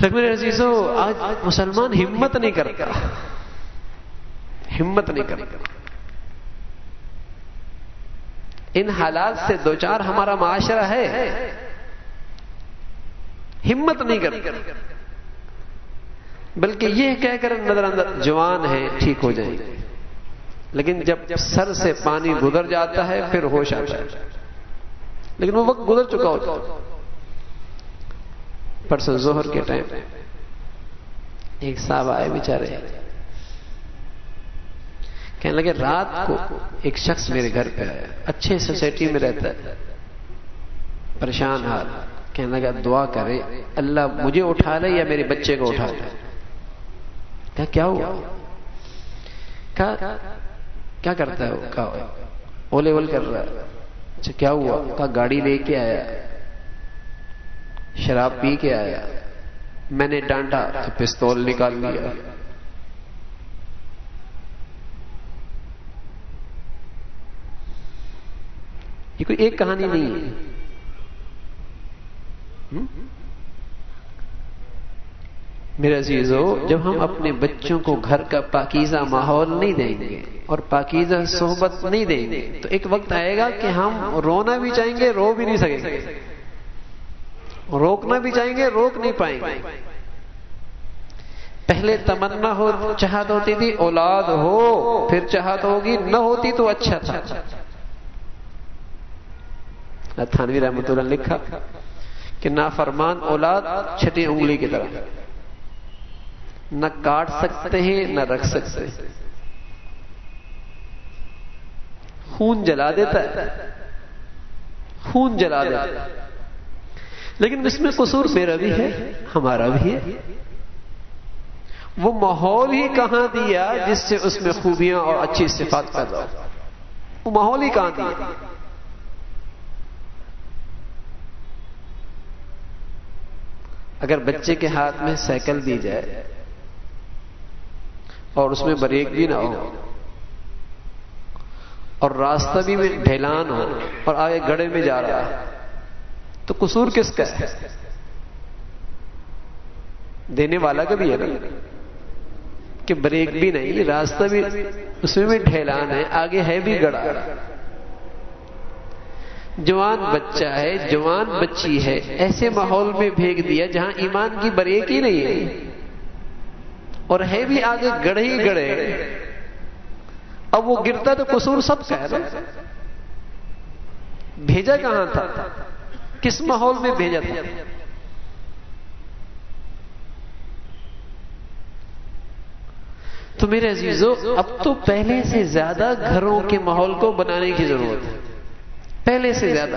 لیکن عزیزو، آج مسلمان ہمت نہیں کرتا۔ ہمت نہیں کرتا۔ ان حالات سے دو چار ہمارا معاشرہ ہے۔ ہمت نہیں کرتی بلکہ یہ کہہ کر نظر اندر جوان ہے ٹھیک ہو جائیں۔ گے لیکن جب سر سے پانی گزر جاتا ہے، پھر ہوش آتا ہے۔ لیکن وہ وقت گزر چکا ہوتا پرسوں زہر کے ٹائم۔ ایک صاحب آئے بیچارے۔ کہنے لگے، رات کو ایک شخص میرے گھر پہ آیا۔ اچھے سوسائٹی میں رہتا ہے۔ پریشان حال۔ کہنے لگا، دعا کرے، اللہ مجھے اٹھا لے یا میرے بچے کو اٹھا لے۔ کہا، کیا ہوا؟ کہا، کیا کرتا ہے کہا، اولے اول کر رہا ہے۔ اچھا کیا ہوا؟ کہا، گاڑی لے کے آیا۔ شراب پی کے آیا۔ میں نے ڈانٹا تو پستول نکال لیا۔ یہ کوئی ایک کہانی نہیں ہے۔ میرے عزیزو جب ہم اپنے بچوں کو گھر کا پاکیزہ ماحول نہیں دیں گے اور پاکیزہ صحبت نہیں دیں گے تو ایک وقت آئے گا کہ ہم رونا بھی چاہیں گے رو بھی نہیں سکیں گے۔ روکنا بھی چاہیں گے روک نہیں پائیں گے۔ پہلے تمنا ہو چاہت ہوتی تھی اولاد ہو پھر چاہت ہوگی نہ ہوتی تو اچھا تھا۔ تھانوی رحمت اللہ لکھا کہ نہ فرمان اولاد چھٹی انگلی کی طرح۔ نہ کاٹ سکتے ہیں، نہ رکھ سکتے ہیں۔ خون جلا دیتا ہے۔ خون جلا دیتا ہے۔ لیکن اس میں قصور میرا بھی ہے، ہمارا بھی ہے۔ وہ ماحول ہی کہاں دیا جس سے اس میں خوبیاں اور اچھی صفات پیدا ہو۔ وہ ماحول ہی کہاں دیا؟ اگر بچے کے ہاتھ میں سائیکل دی جائے اور اس میں بریک بھی نہ ہو اور راستہ بھی میں ڈھیلان ہو اور آگے گڑے میں جا رہا ہے، تو قصور کس کا ہے؟ دینے والا کا بھی ہے نا؟ کہ بریک بھی نہیں، راستہ بھی اس میں بھی ڈھیلان ہے، آگے ہے بھی گڑا جوان بچہ ہے، جوان بچی ہے، ایسے ماحول میں بھیگ دیا جہاں ایمان کی بریک ہی نہیں ہے۔ اور ہے بھی آگے گڑھے ہی گڑھے اب وہ گرتا تو قصور سب کا ہے بھیجا کہاں تھا؟ کس ماحول میں بھیجا تھا؟ تو میرے عزیزو، اب تو پہلے سے زیادہ گھروں کے ماحول کو بنانے کی ضرورت ہے۔ پہلے سے زیادہ۔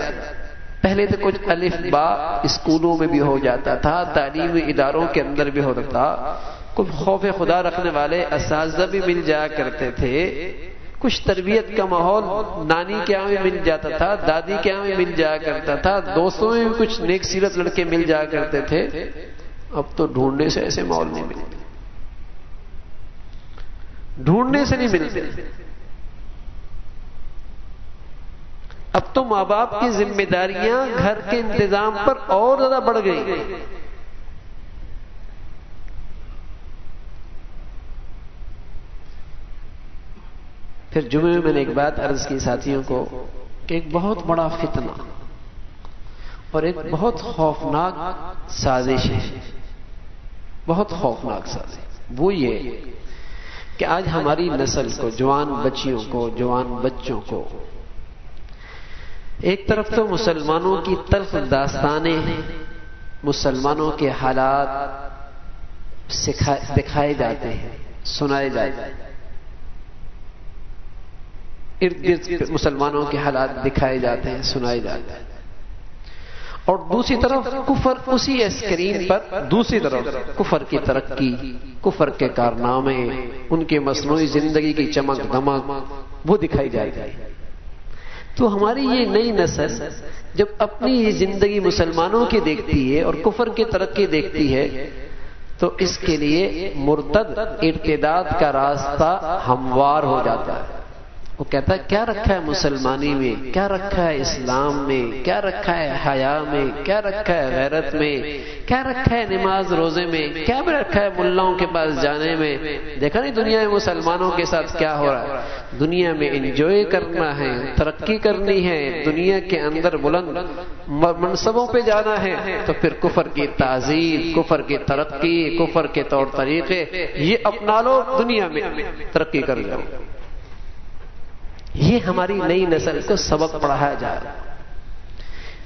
پہلے تو کچھ الف با اسکولوں میں بھی ہو جاتا تھا، تعلیمی اداروں کے اندر بھی ہوتا تھا۔ کچھ خوف خدا رکھنے والے اساتذہ بھی مل جایا کرتے تھے۔ کچھ تربیت کا ماحول نانی کے یہاں بھی مل جاتا تھا، دادی کے یہاں بھی مل جایا کرتا تھا۔ دوستوں میں بھی کچھ نیک سیرت لڑکے مل جایا کرتے تھے۔ اب تو ڈھونڈنے سے ایسے ماحول نہیں ملتے۔ ڈھونڈنے سے نہیں ملتے۔ اب تو ماں باپ کی ذمہ داریاں گھر کے انتظام پر اور زیادہ بڑھ گئی۔ پھر جمعے میں میں نے ایک بات عرض کی ساتھیوں کو کہ ایک بہت بڑا فتنہ اور ایک بہت خوفناک سازش ہے۔ بہت خوفناک سازش۔ وہ یہ کہ آج ہماری نسل کو، جوان بچیوں کو، جوان بچوں کو ایک طرف تو مسلمانوں کی تلخ داستانیں، مسلمانوں کے حالات دکھائے جاتے ہیں، سنائے جاتے ہیں۔ ارد گرد مسلمانوں کے حالات دکھائے جاتے ہیں، سنائے جاتے ہیں۔ اور دوسری طرف کفر اسی اسکرین پر، دوسری طرف کفر کی ترقی، کفر کے کارنامے، ان کے مصنوعی زندگی کی چمک دمک، وہ دکھائی جائے گی تو ہماری یہ نئی نسل جب اپنی یہ زندگی مسلمانوں کی دیکھتی ہے اور کفر کی ترقی دیکھتی ہے، تو اس کے لیے مرتد ارتداد کا راستہ ہموار ہو جاتا ہے۔ وہ کہتا ہے، کیا رکھا ہے مسلمانی میں? کیا رکھا ہے اسلام میں? کیا رکھا ہے حیا میں? کیا رکھا ہے غیرت میں? کیا رکھا ہے نماز روزے میں? کیا بھی رکھا ہے ملاؤں کے پاس جانے میں? دیکھا نہیں دنیا میں مسلمانوں کے ساتھ کیا ہو رہا ہے؟ دنیا میں انجوائے کرنا ہے، ترقی کرنی ہے، دنیا کے اندر بلند منصبوں پہ جانا ہے، تو پھر کفر کی تعزیر کفر کی ترقی، کفر کے طور طریقے، یہ اپنا لو دنیا میں، ترقی کر جاؤ یہ ہماری نئی نسل کو سبق پڑھایا جا رہا ہے۔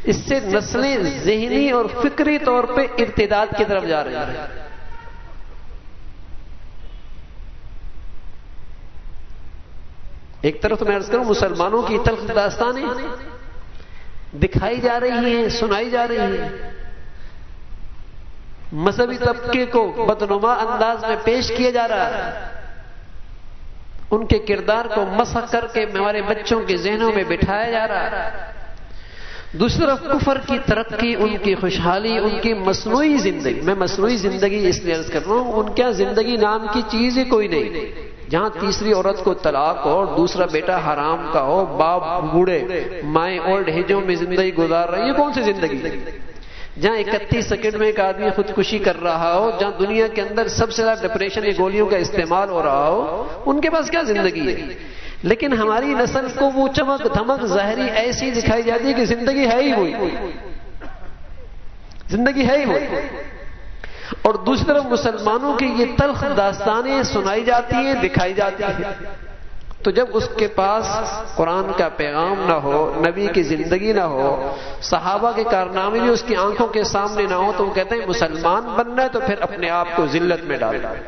اس سے نسلیں ذہنی اور فکری طور پہ ارتداد کی طرف جا رہی ہیں۔ ایک طرف میں عرض کروں، مسلمانوں کی تلخ داستانیں دکھائی جا رہی ہیں، سنائی جا رہی ہیں۔ مذہبی طبقے کو بدنما انداز میں پیش کیا جا رہا ہے۔ ان کے کردار کو مسح کر کے ہمارے بچوں کے ذہنوں میں بٹھایا جا رہا ہے۔ دوسری طرف کفر کی ترقی، ان کی خوشحالی، ان کی مصنوعی زندگی۔ میں مصنوعی زندگی اس لیے عرض کر رہا ہوں، ان کیا زندگی نام کی چیز ہی کوئی نہیں۔ جہاں تیسری عورت کو طلاق ہو، دوسرا بیٹا حرام کا ہو، باپ بوڑھے، مائیں اولڈ ہیجوں میں زندگی گزار رہی ہے کون سی زندگی جہاں اکتیس سیکنڈ میں ایک آدمی خودکشی کر رہا ہو، جہاں دنیا کے اندر سب سے زیادہ ڈپریشن گولیوں کا استعمال ہو رہا ہو، ان کے پاس کیا زندگی ہے؟ لیکن ہماری نسل کو وہ چمک دھمک ظاہری ایسی دکھائی جاتی ہے کہ زندگی ہے ہی وہی۔ زندگی ہے ہی وہی۔ اور دوسری طرف مسلمانوں کی یہ تلخ داستانیں سنائی جاتی ہیں، دکھائی جاتی ہیں۔ تو جب اس کے پاس قرآن کا پیغام نہ ہو، نبی کی زندگی نہ ہو، صحابہ کے کارنامے بھی اس کی آنکھوں کے سامنے نہ ہو، تو وہ کہتے ہیں مسلمان بننا ہے تو پھر اپنے آپ کو ذلت میں ڈالنا ہے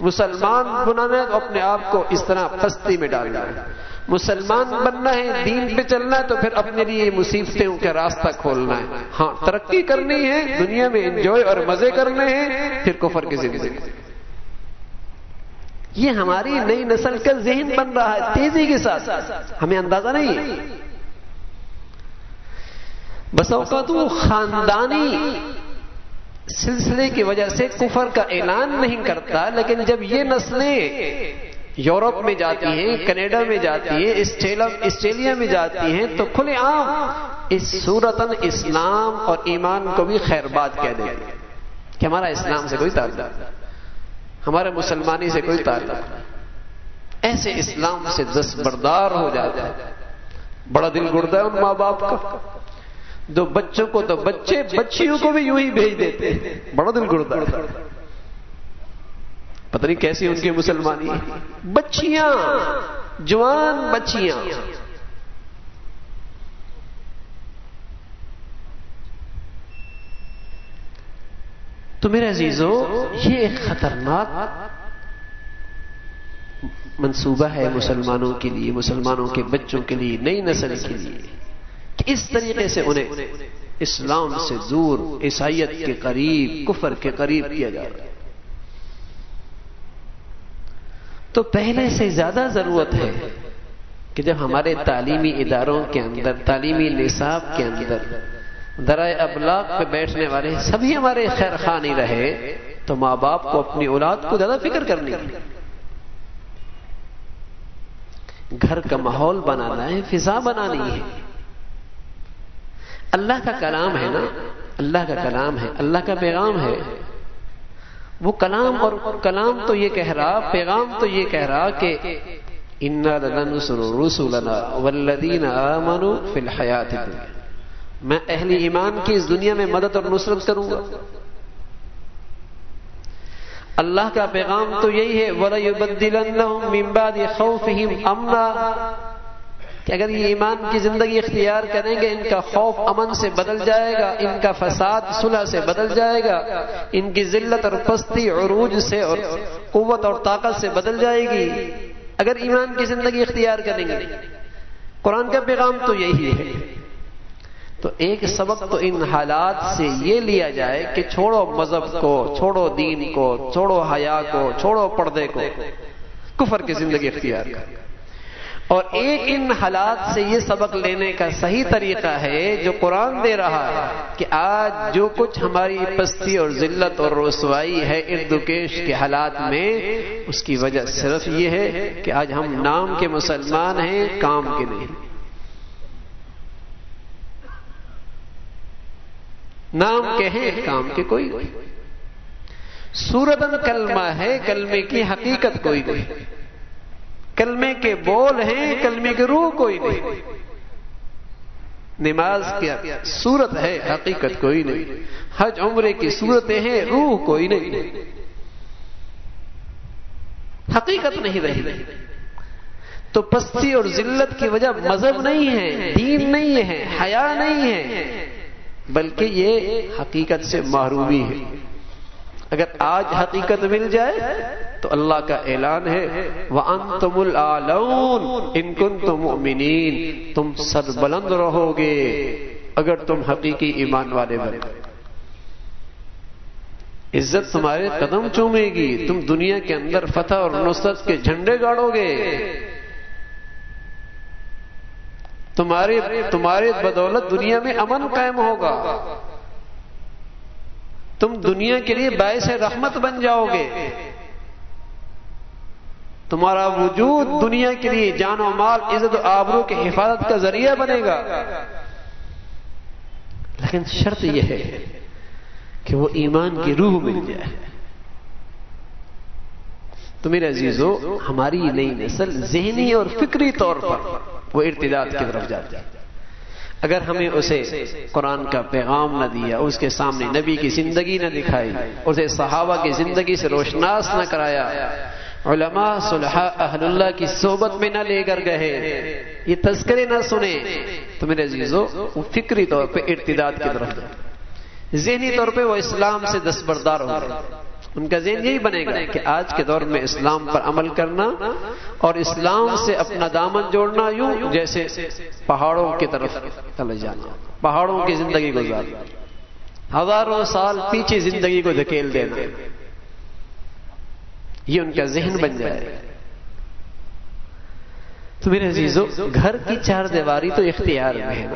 مسلمان بنانا ہے تو اپنے آپ کو اس طرح پستی میں ڈالنا ہے مسلمان بننا ہے، دین پہ چلنا ہے تو پھر اپنے لیے مصیبتیں کا راستہ کھولنا ہے۔ ہاں ترقی کرنی ہے، دنیا میں انجوائے اور مزے کرنے ہیں، پھر کفر کی زندگی۔ یہ ہماری نئی نسل کا ذہن بن رہا ہے، تیزی کے ساتھ۔ ہمیں اندازہ نہیں۔ ہے بس اوقات وہ خاندانی سلسلے کی وجہ سے کفر کا اعلان نہیں کرتا، لیکن جب یہ نسلیں یورپ میں جاتی ہیں، کینیڈا میں جاتی ہیں آسٹریلیا میں جاتی ہیں، تو کھلے عام اس صورتن اسلام اور ایمان کو بھی خیر بات کہہ دیں کہ ہمارا اسلام سے کوئی تعلق ہمارے مسلمانی سے کوئی تعلق ایسے اسلام سے دس بردار ہو جاتا ہے۔ بڑا دل گڑتا ہے ان ماں باپ کا۔ دو بچوں کو تو بچے بچیوں کو بھی یوں ہی بھیج دیتے بڑا دل گڑتا ہے۔ پتہ نہیں کیسی ان کی مسلمانی بچیاں، جوان بچیاں۔ تو میرے عزیزو، یہ ایک خطرناک منصوبہ ہے مسلمانوں کے لیے، مسلمانوں کے بچوں کے لیے، نئی نسل کے لیے، کہ اس طریقے سے انہیں اسلام سے دور، عیسائیت کے قریب، کفر کے قریب کیا جا رہا ہے۔ تو پہلے سے زیادہ ضرورت ہے کہ جب ہمارے تعلیمی اداروں کے اندر، تعلیمی نصاب کے اندر درائے ابلاغ پہ بیٹھنے والے سبھی ہمارے خیر خانی رہے تو ماں باپ کو اپنی اولاد کو زیادہ فکر کرنی گھر کا ماحول بنانا ہے، فضا بنانی ہے۔ اللہ کا کلام ہے نا، اللہ کا کلام ہے، اللہ کا پیغام ہے۔ وہ کلام اور کلام تو یہ کہہ رہا، پیغام تو یہ کہہ رہا کہ والذین آمنوا فی الحیات دنیا میں اہل ایمان کی اس دنیا میں مدد اور نصرت کروں گا۔ اللہ کا پیغام تو یہی ہے وَلَيُبَدِّلَنَّهُمْ مِنْ بَعْدِ خَوْفِهِمْ أَمْنًا۔ کہ اگر یہ ایمان کی زندگی اختیار کریں گے، ان کا خوف امن سے بدل جائے گا، ان کا فساد صلح سے بدل جائے گا، ان کی ذلت اور پستی عروج سے اور قوت اور طاقت سے بدل جائے گی۔ اگر ایمان کی زندگی اختیار کریں گے، قرآن کا پیغام تو یہی ہے۔ تو ایک سبق تو ان حالات سے یہ لیا جائے کہ چھوڑو مذہب کو، چھوڑو دین کو، چھوڑو حیا کو، چھوڑو پردے کو۔ کفر کی زندگی اختیار کریں اور ایک ان حالات سے یہ سبق لینے کا صحیح طریقہ ہے جو قرآن دے رہا ہے کہ آج جو کچھ ہماری پستی اور ذلت اور رسوائی ہے اردوکیش کے حالات میں، اس کی وجہ صرف یہ ہے کہ آج ہم نام کے مسلمان ہیں، کام کے نہیں۔ نام کے ہیں کام کے کوئی نہیں۔ سورتن کلمہ ہے، کلمے کی حقیقت کوئی نہیں۔ کلمے کے بول ہیں، کلمے کے روح کوئی نہیں۔ نماز کیا صورت ہے، حقیقت کوئی نہیں۔ حج عمرے کی صورتیں ہیں، روح کوئی نہیں۔ حقیقت نہیں رہی۔ تو پستی اور ذلت کی وجہ مذہب نہیں ہے، دین نہیں ہے، حیا نہیں ہے۔ بلکہ یہ حقیقت سے محرومی ہے۔ اگر آج حقیقت مل جائے تو اللہ کا اعلان ہے، وَأَنْتُمُ الْآلَوْنَ۔ إِن كُنْتُمْ مُؤْمِنِينَ۔ تم سر بلند رہو گے اگر تم حقیقی ایمان والے بنے عزت تمہارے قدم چومے گی۔ تم دنیا کے اندر فتح اور نصرت کے جھنڈے گاڑو گے تمہارے تمہارے بدولت دنیا میں امن قائم ہوگا۔ تم دنیا کے لیے باعث رحمت بن جاؤ گے تمہارا وجود دنیا کے لیے جان و مال، عزت و آبرو کی حفاظت کا ذریعہ بنے گا۔ لیکن شرط یہ ہے کہ وہ ایمان کی روح مل جائے۔ تو میرے عزیزو، ہماری نئی نسل ذہنی اور فکری طور پر وہ ارتداد کی طرف جاتی ہے اگر ہمیں اسے قرآن کا پیغام نہ دیا، اس کے سامنے نبی کی زندگی نہ دکھائی، اسے صحابہ کی زندگی سے روشناس نہ کرایا، علماء، صلحاء اہل اللہ کی صحبت میں نہ لے کر گئے، یہ تذکرے نہ سنے تو میرے عزیزو، وہ فکری طور پہ ارتداد کی طرف ذہنی طور پہ وہ اسلام سے دستبردار ہو گئے۔ ان کا ذہن یہی بنے گا کہ آج کے دور میں اسلام پر عمل کرنا اور اسلام سے اپنا دامن جوڑنا یوں جیسے پہاڑوں کی طرف چلے جانا، پہاڑوں کی زندگی گزارنا، ہزاروں سال پیچھے زندگی کو دھکیل دینا، یہ ان کا ذہن بن جائے۔ تو میرے عزیزو، گھر کی چار دیواری تو اختیار میں ہے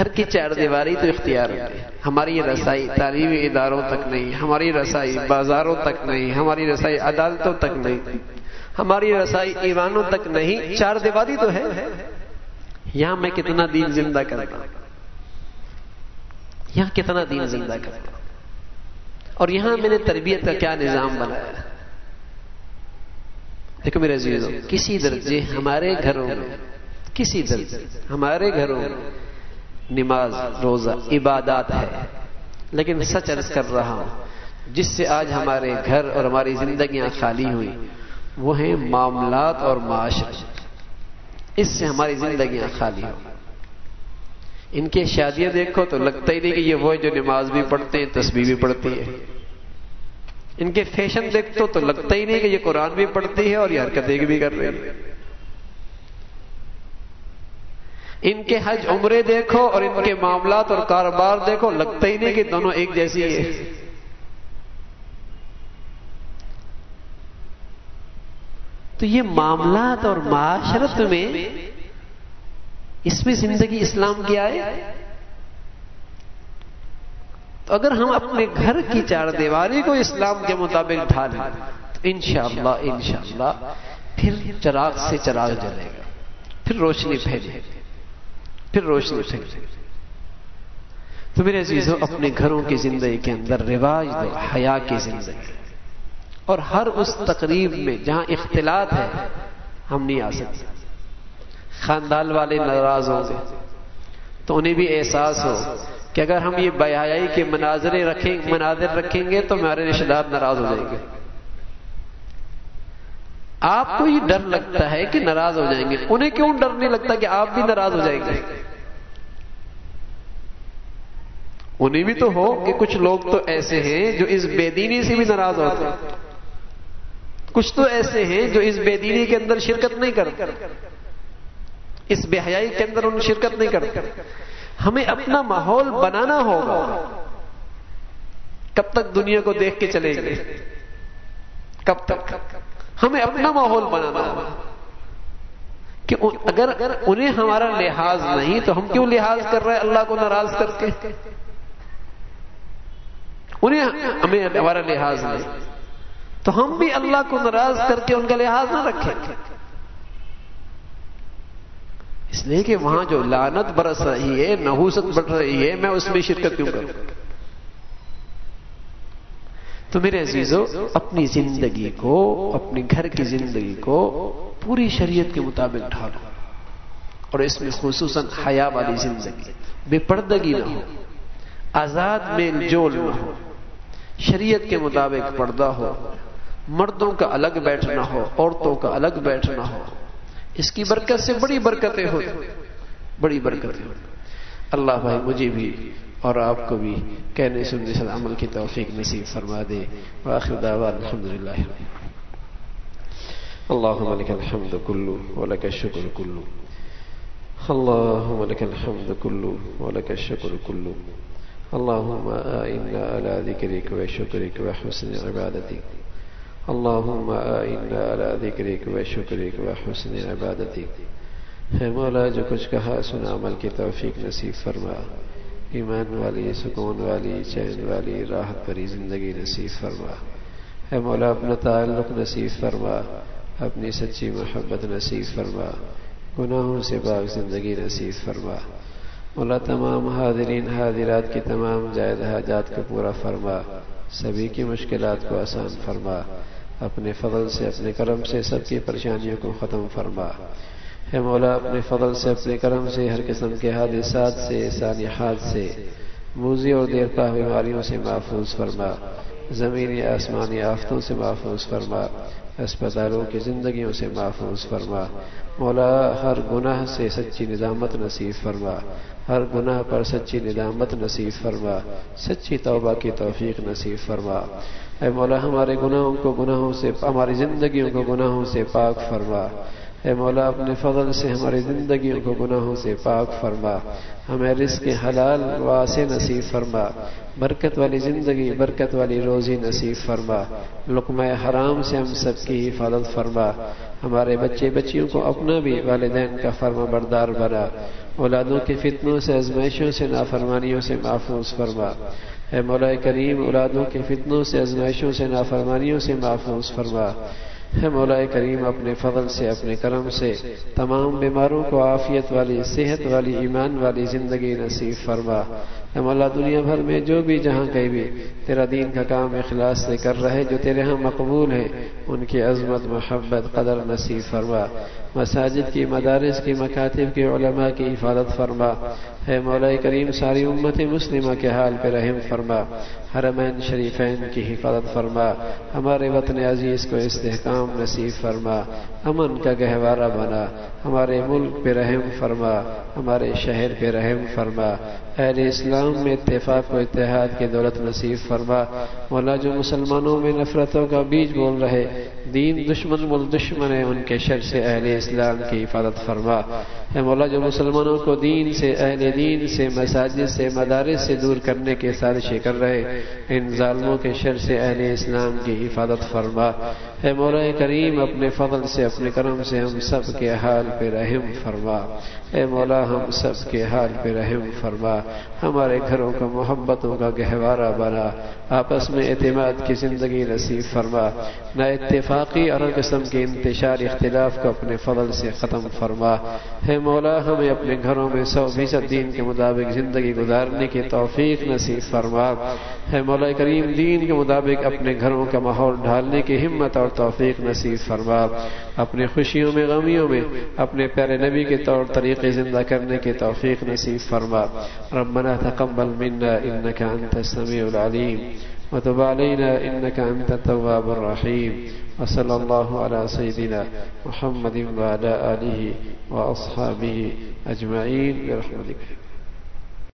گھر کی چار دیواری تو اختیار ہوتی ہے۔ ہماری رسائی تعلیمی اداروں تک نہیں، ہماری رسائی بازاروں تک نہیں، ہماری رسائی عدالتوں تک نہیں۔ ہماری رسائی ایوانوں تک نہیں، چار دیواری تو ہے۔ یہاں میں کتنا دین زندہ کرتا ہوں؟ یہاں کتنا دین زندہ کرتا ہوں؟ اور یہاں میں نے تربیت کا کیا نظام بنایا؟ دیکھو میرے عزیز کسی درجے ہمارے گھروں میں، کسی درجے ہمارے گھروں میں نماز، روزہ، عبادات ہے۔ لیکن سچ عرض کر رہا ہوں، جس سے آج ہمارے گھر اور ہماری زندگیاں خالی ہوئی وہ ہیں معاملات اور معاشرے۔ اس سے ہماری زندگیاں خالی ہو ان کے شادیاں دیکھو تو لگتا ہی نہیں کہ یہ وہ جو نماز بھی پڑھتے ہیں، تسبیح بھی پڑھتی ہے ان کے فیشن دیکھتے تو لگتا ہی نہیں کہ یہ قرآن بھی پڑھتی ہے اور یہ حرکتیں بھی کر رہی ہے ان کے حج عمرے دیکھو اور ان کے معاملات اور کاروبار دیکھو، لگتا ہی نہیں کہ دونوں ایک جیسی ہے تو یہ معاملات اور معاشرت میں اس میں زندگی اسلام کی آئے۔ تو اگر ہم اپنے گھر کی چار دیواری کو اسلام کے مطابق ڈھالیں، تو انشاءاللہ انشاءاللہ پھر چراغ سے چراغ جلے گا، پھر روشنی پھیلے پھر روشنی پھیلے تو میرے عزیزوں اپنے گھروں کی زندگی کے اندر رواج دو، حیا کی زندگی۔ اور ہر اس تقریب میں جہاں اختلاط ہے، ہم نہیں آ سکتے۔ خاندان والے ناراض ہوں گے۔ تو انہیں بھی احساس ہو کہ اگر ہم یہ بیائی کے مناظرے رکھیں، مناظر رکھیں گے تو ہمارے رشتے دار ناراض ہو جائیں گے۔ آپ کو یہ ڈر لگتا ہے کہ ناراض ہو جائیں گے۔ انہیں کیوں ڈر نہیں لگتا کہ آپ بھی ناراض ہو جائیں گے؟ انہیں بھی تو ہو کہ کچھ لوگ تو ایسے ہیں جو اس بے دینی سے بھی ناراض ہوتے ہیں۔ کچھ تو ایسے ہیں جو اس بے دینی کے اندر شرکت نہیں کرتے۔ اس بے حیائی کے اندر ان شرکت نہیں کرتے۔ ہمیں اپنا ماحول بنانا ہوگا۔ کب تک دنیا کو دیکھ کے چلے گئے کب تک؟ ہمیں اپنا ماحول بنانا ہوگا کہ اگر اگر انہیں ہمارا لحاظ نہیں تو ہم کیوں لحاظ کر رہے ہیں؟ اللہ کو ناراض کر کے۔ انہیں ہمیں ہمارا لحاظ نہیں تو ہم بھی اللہ کو ناراض کر کے ان کا لحاظ نہ رکھیں۔ اس لیے کہ وہاں جو لانت برس رہی ہے، نحوست بڑھ رہی ہے، میں اس میں شرکت کیوں کروں؟ تو میرے عزیزو، اپنی زندگی کو اپنی گھر کی زندگی کو پوری شریعت کے مطابق ڈھالو۔ اور اس میں خصوصاً حیا والی زندگی، بے پردگی نہ ہو، آزاد میل جول نہ ہو، شریعت کے مطابق پردہ ہو، مردوں کا الگ بیٹھنا ہو، عورتوں کا الگ بیٹھنا ہو۔ اس کی برکت سے بڑی برکتیں ہو بڑی برکتیں ہو اللہ بھائی، مجھے بھی اور آپ کو بھی کہنے سننے سے عمل کی توفیق نصیب فرما دے۔ واخر دعوان الحمد للہ اللهم لك الحمد كله ولك الشكر كله اللهم لك الحمد كله ولك الشكر كله اللهم آئنا على ذكرك وشكرك وحسن عبادتك اللهم آئنا على ذكرك وشكرك وحسن عبادتك ہے مولا، جو کچھ کہا سنا عمل کی توفیق نصیب فرما۔ ایمان والی، سکون والی، چین والی راحت بری زندگی نصیب فرما۔ ہے مولا، اپنا تعلق نصیب فرما، اپنی سچی محبت نصیب فرما، گناہوں سے باغ زندگی نصیب فرما۔ مولا، تمام حاضرین، حاضرات کی تمام جائز حاجات کو پورا فرما۔ سبھی کی مشکلات کو آسان فرما۔ اپنے فضل سے، اپنے کرم سے سب کی پریشانیوں کو ختم فرما۔ ہے مولا، اپنے فضل سے، اپنے کرم سے، ہر قسم کے حادثات سے سانحات سے موزی اور دیرپا بیماریوں سے محفوظ فرما زمینی آسمانی آفتوں سے محفوظ فرما، اسپتالوں کی زندگیوں سے محفوظ فرما۔ مولا، ہر گناہ سے سچی ندامت نصیب فرما۔ ہر گناہ پر سچی ندامت نصیب فرما۔ سچی توبہ کی توفیق نصیب فرما۔ اے مولا، ہمارے گناہوں کو گناہوں سے، ہماری زندگیوں کو گناہوں سے پاک فرما۔ اے مولا، اپنے فضل سے ہماری زندگیوں کو گناہوں سے پاک فرما۔ ہمیں رزق حلال واسع نصیب فرما۔ برکت والی زندگی، برکت والی روزی نصیب فرما۔ لقمہ حرام سے ہم سب کی حفاظت فرما۔ ہمارے بچے بچیوں کو اپنا بھی والدین کا فرما بردار بنا۔ اولادوں کے فتنوں سے ازمائشوں سے، نافرمانیوں سے محفوظ فرما۔ اے مولا کریم، اولادوں کے فتنوں سے ازمائشوں سے، نافرمانیوں سے محفوظ فرما۔ ہے مولا کریم اپنے فضل سے، اپنے کرم سے، تمام بیماروں کو عافیت والی، صحت والی، ایمان والی زندگی نصیب فرما۔ ہے مولا دنیا بھر میں جو بھی، جہاں کہیں بھی تیرا دین کا کام اخلاص سے کر رہے، جو تیرے ہاں مقبول ہیں، ان کی عظمت، محبت، قدر نصیب فرما۔ مساجد کی، مدارس کی، مکاتب کی، علماء کی حفاظت فرما۔ ہے مولا کریم ساری امت مسلمہ کے حال پہ رحم فرما، حرمین شریفین کی حفاظت فرما، ہمارے وطن عزیز کو استحکام نصیب فرما، امن کا گہوارہ بنا، ہمارے ملک پہ رحم فرما، ہمارے شہر پہ رحم فرما، اہل اسلام میں اتفاق و اتحاد کی دولت نصیب فرما۔ مولا جو مسلمانوں میں نفرتوں کا بیج بول رہے دین دشمن مل دشمن ہے، ان کے شر سے اہل اسلام کی حفاظت فرما۔ اے مولا، جو مسلمانوں کو دین سے، اہل دین سے، مساجد سے، مدارس سے دور کرنے کے سازشیں کر رہے ان ظالموں کے شر سے اہل اسلام کی حفاظت فرما۔ اے مولا کریم، اپنے فضل سے، اپنے کرم سے ہم سب کے حال پہ رحم فرما۔ اے مولا، ہم سب کے حال پہ رحم فرما۔ ہمارے گھروں کا، محبتوں کا گہوارہ بنا۔ آپس میں اعتماد کی زندگی نصیب فرما۔ نہ اتفاقی اور قسم کے انتشار، اختلاف کو اپنے فضل سے ختم فرما۔ ہے مولا، ہمیں اپنے گھروں میں سو فیصد دین کے مطابق زندگی گزارنے کی توفیق نصیب فرما۔ ہے مولا کریم، دین کے مطابق اپنے گھروں کا ماحول ڈھالنے کی ہمت اور توفیق نصیب فرما۔ اپنے خوشیوں میں، غمیوں میں، اپنے پیارے نبی کے طور طریقے زندہ کرنے کی توفیق نصیب فرما۔ ربنا تقبل منا انك انت السميع العليم وتب علينا انك انت التواب الرحيم وصلى الله على سيدنا محمد وعلى اله واصحابه اجمعين برحمتك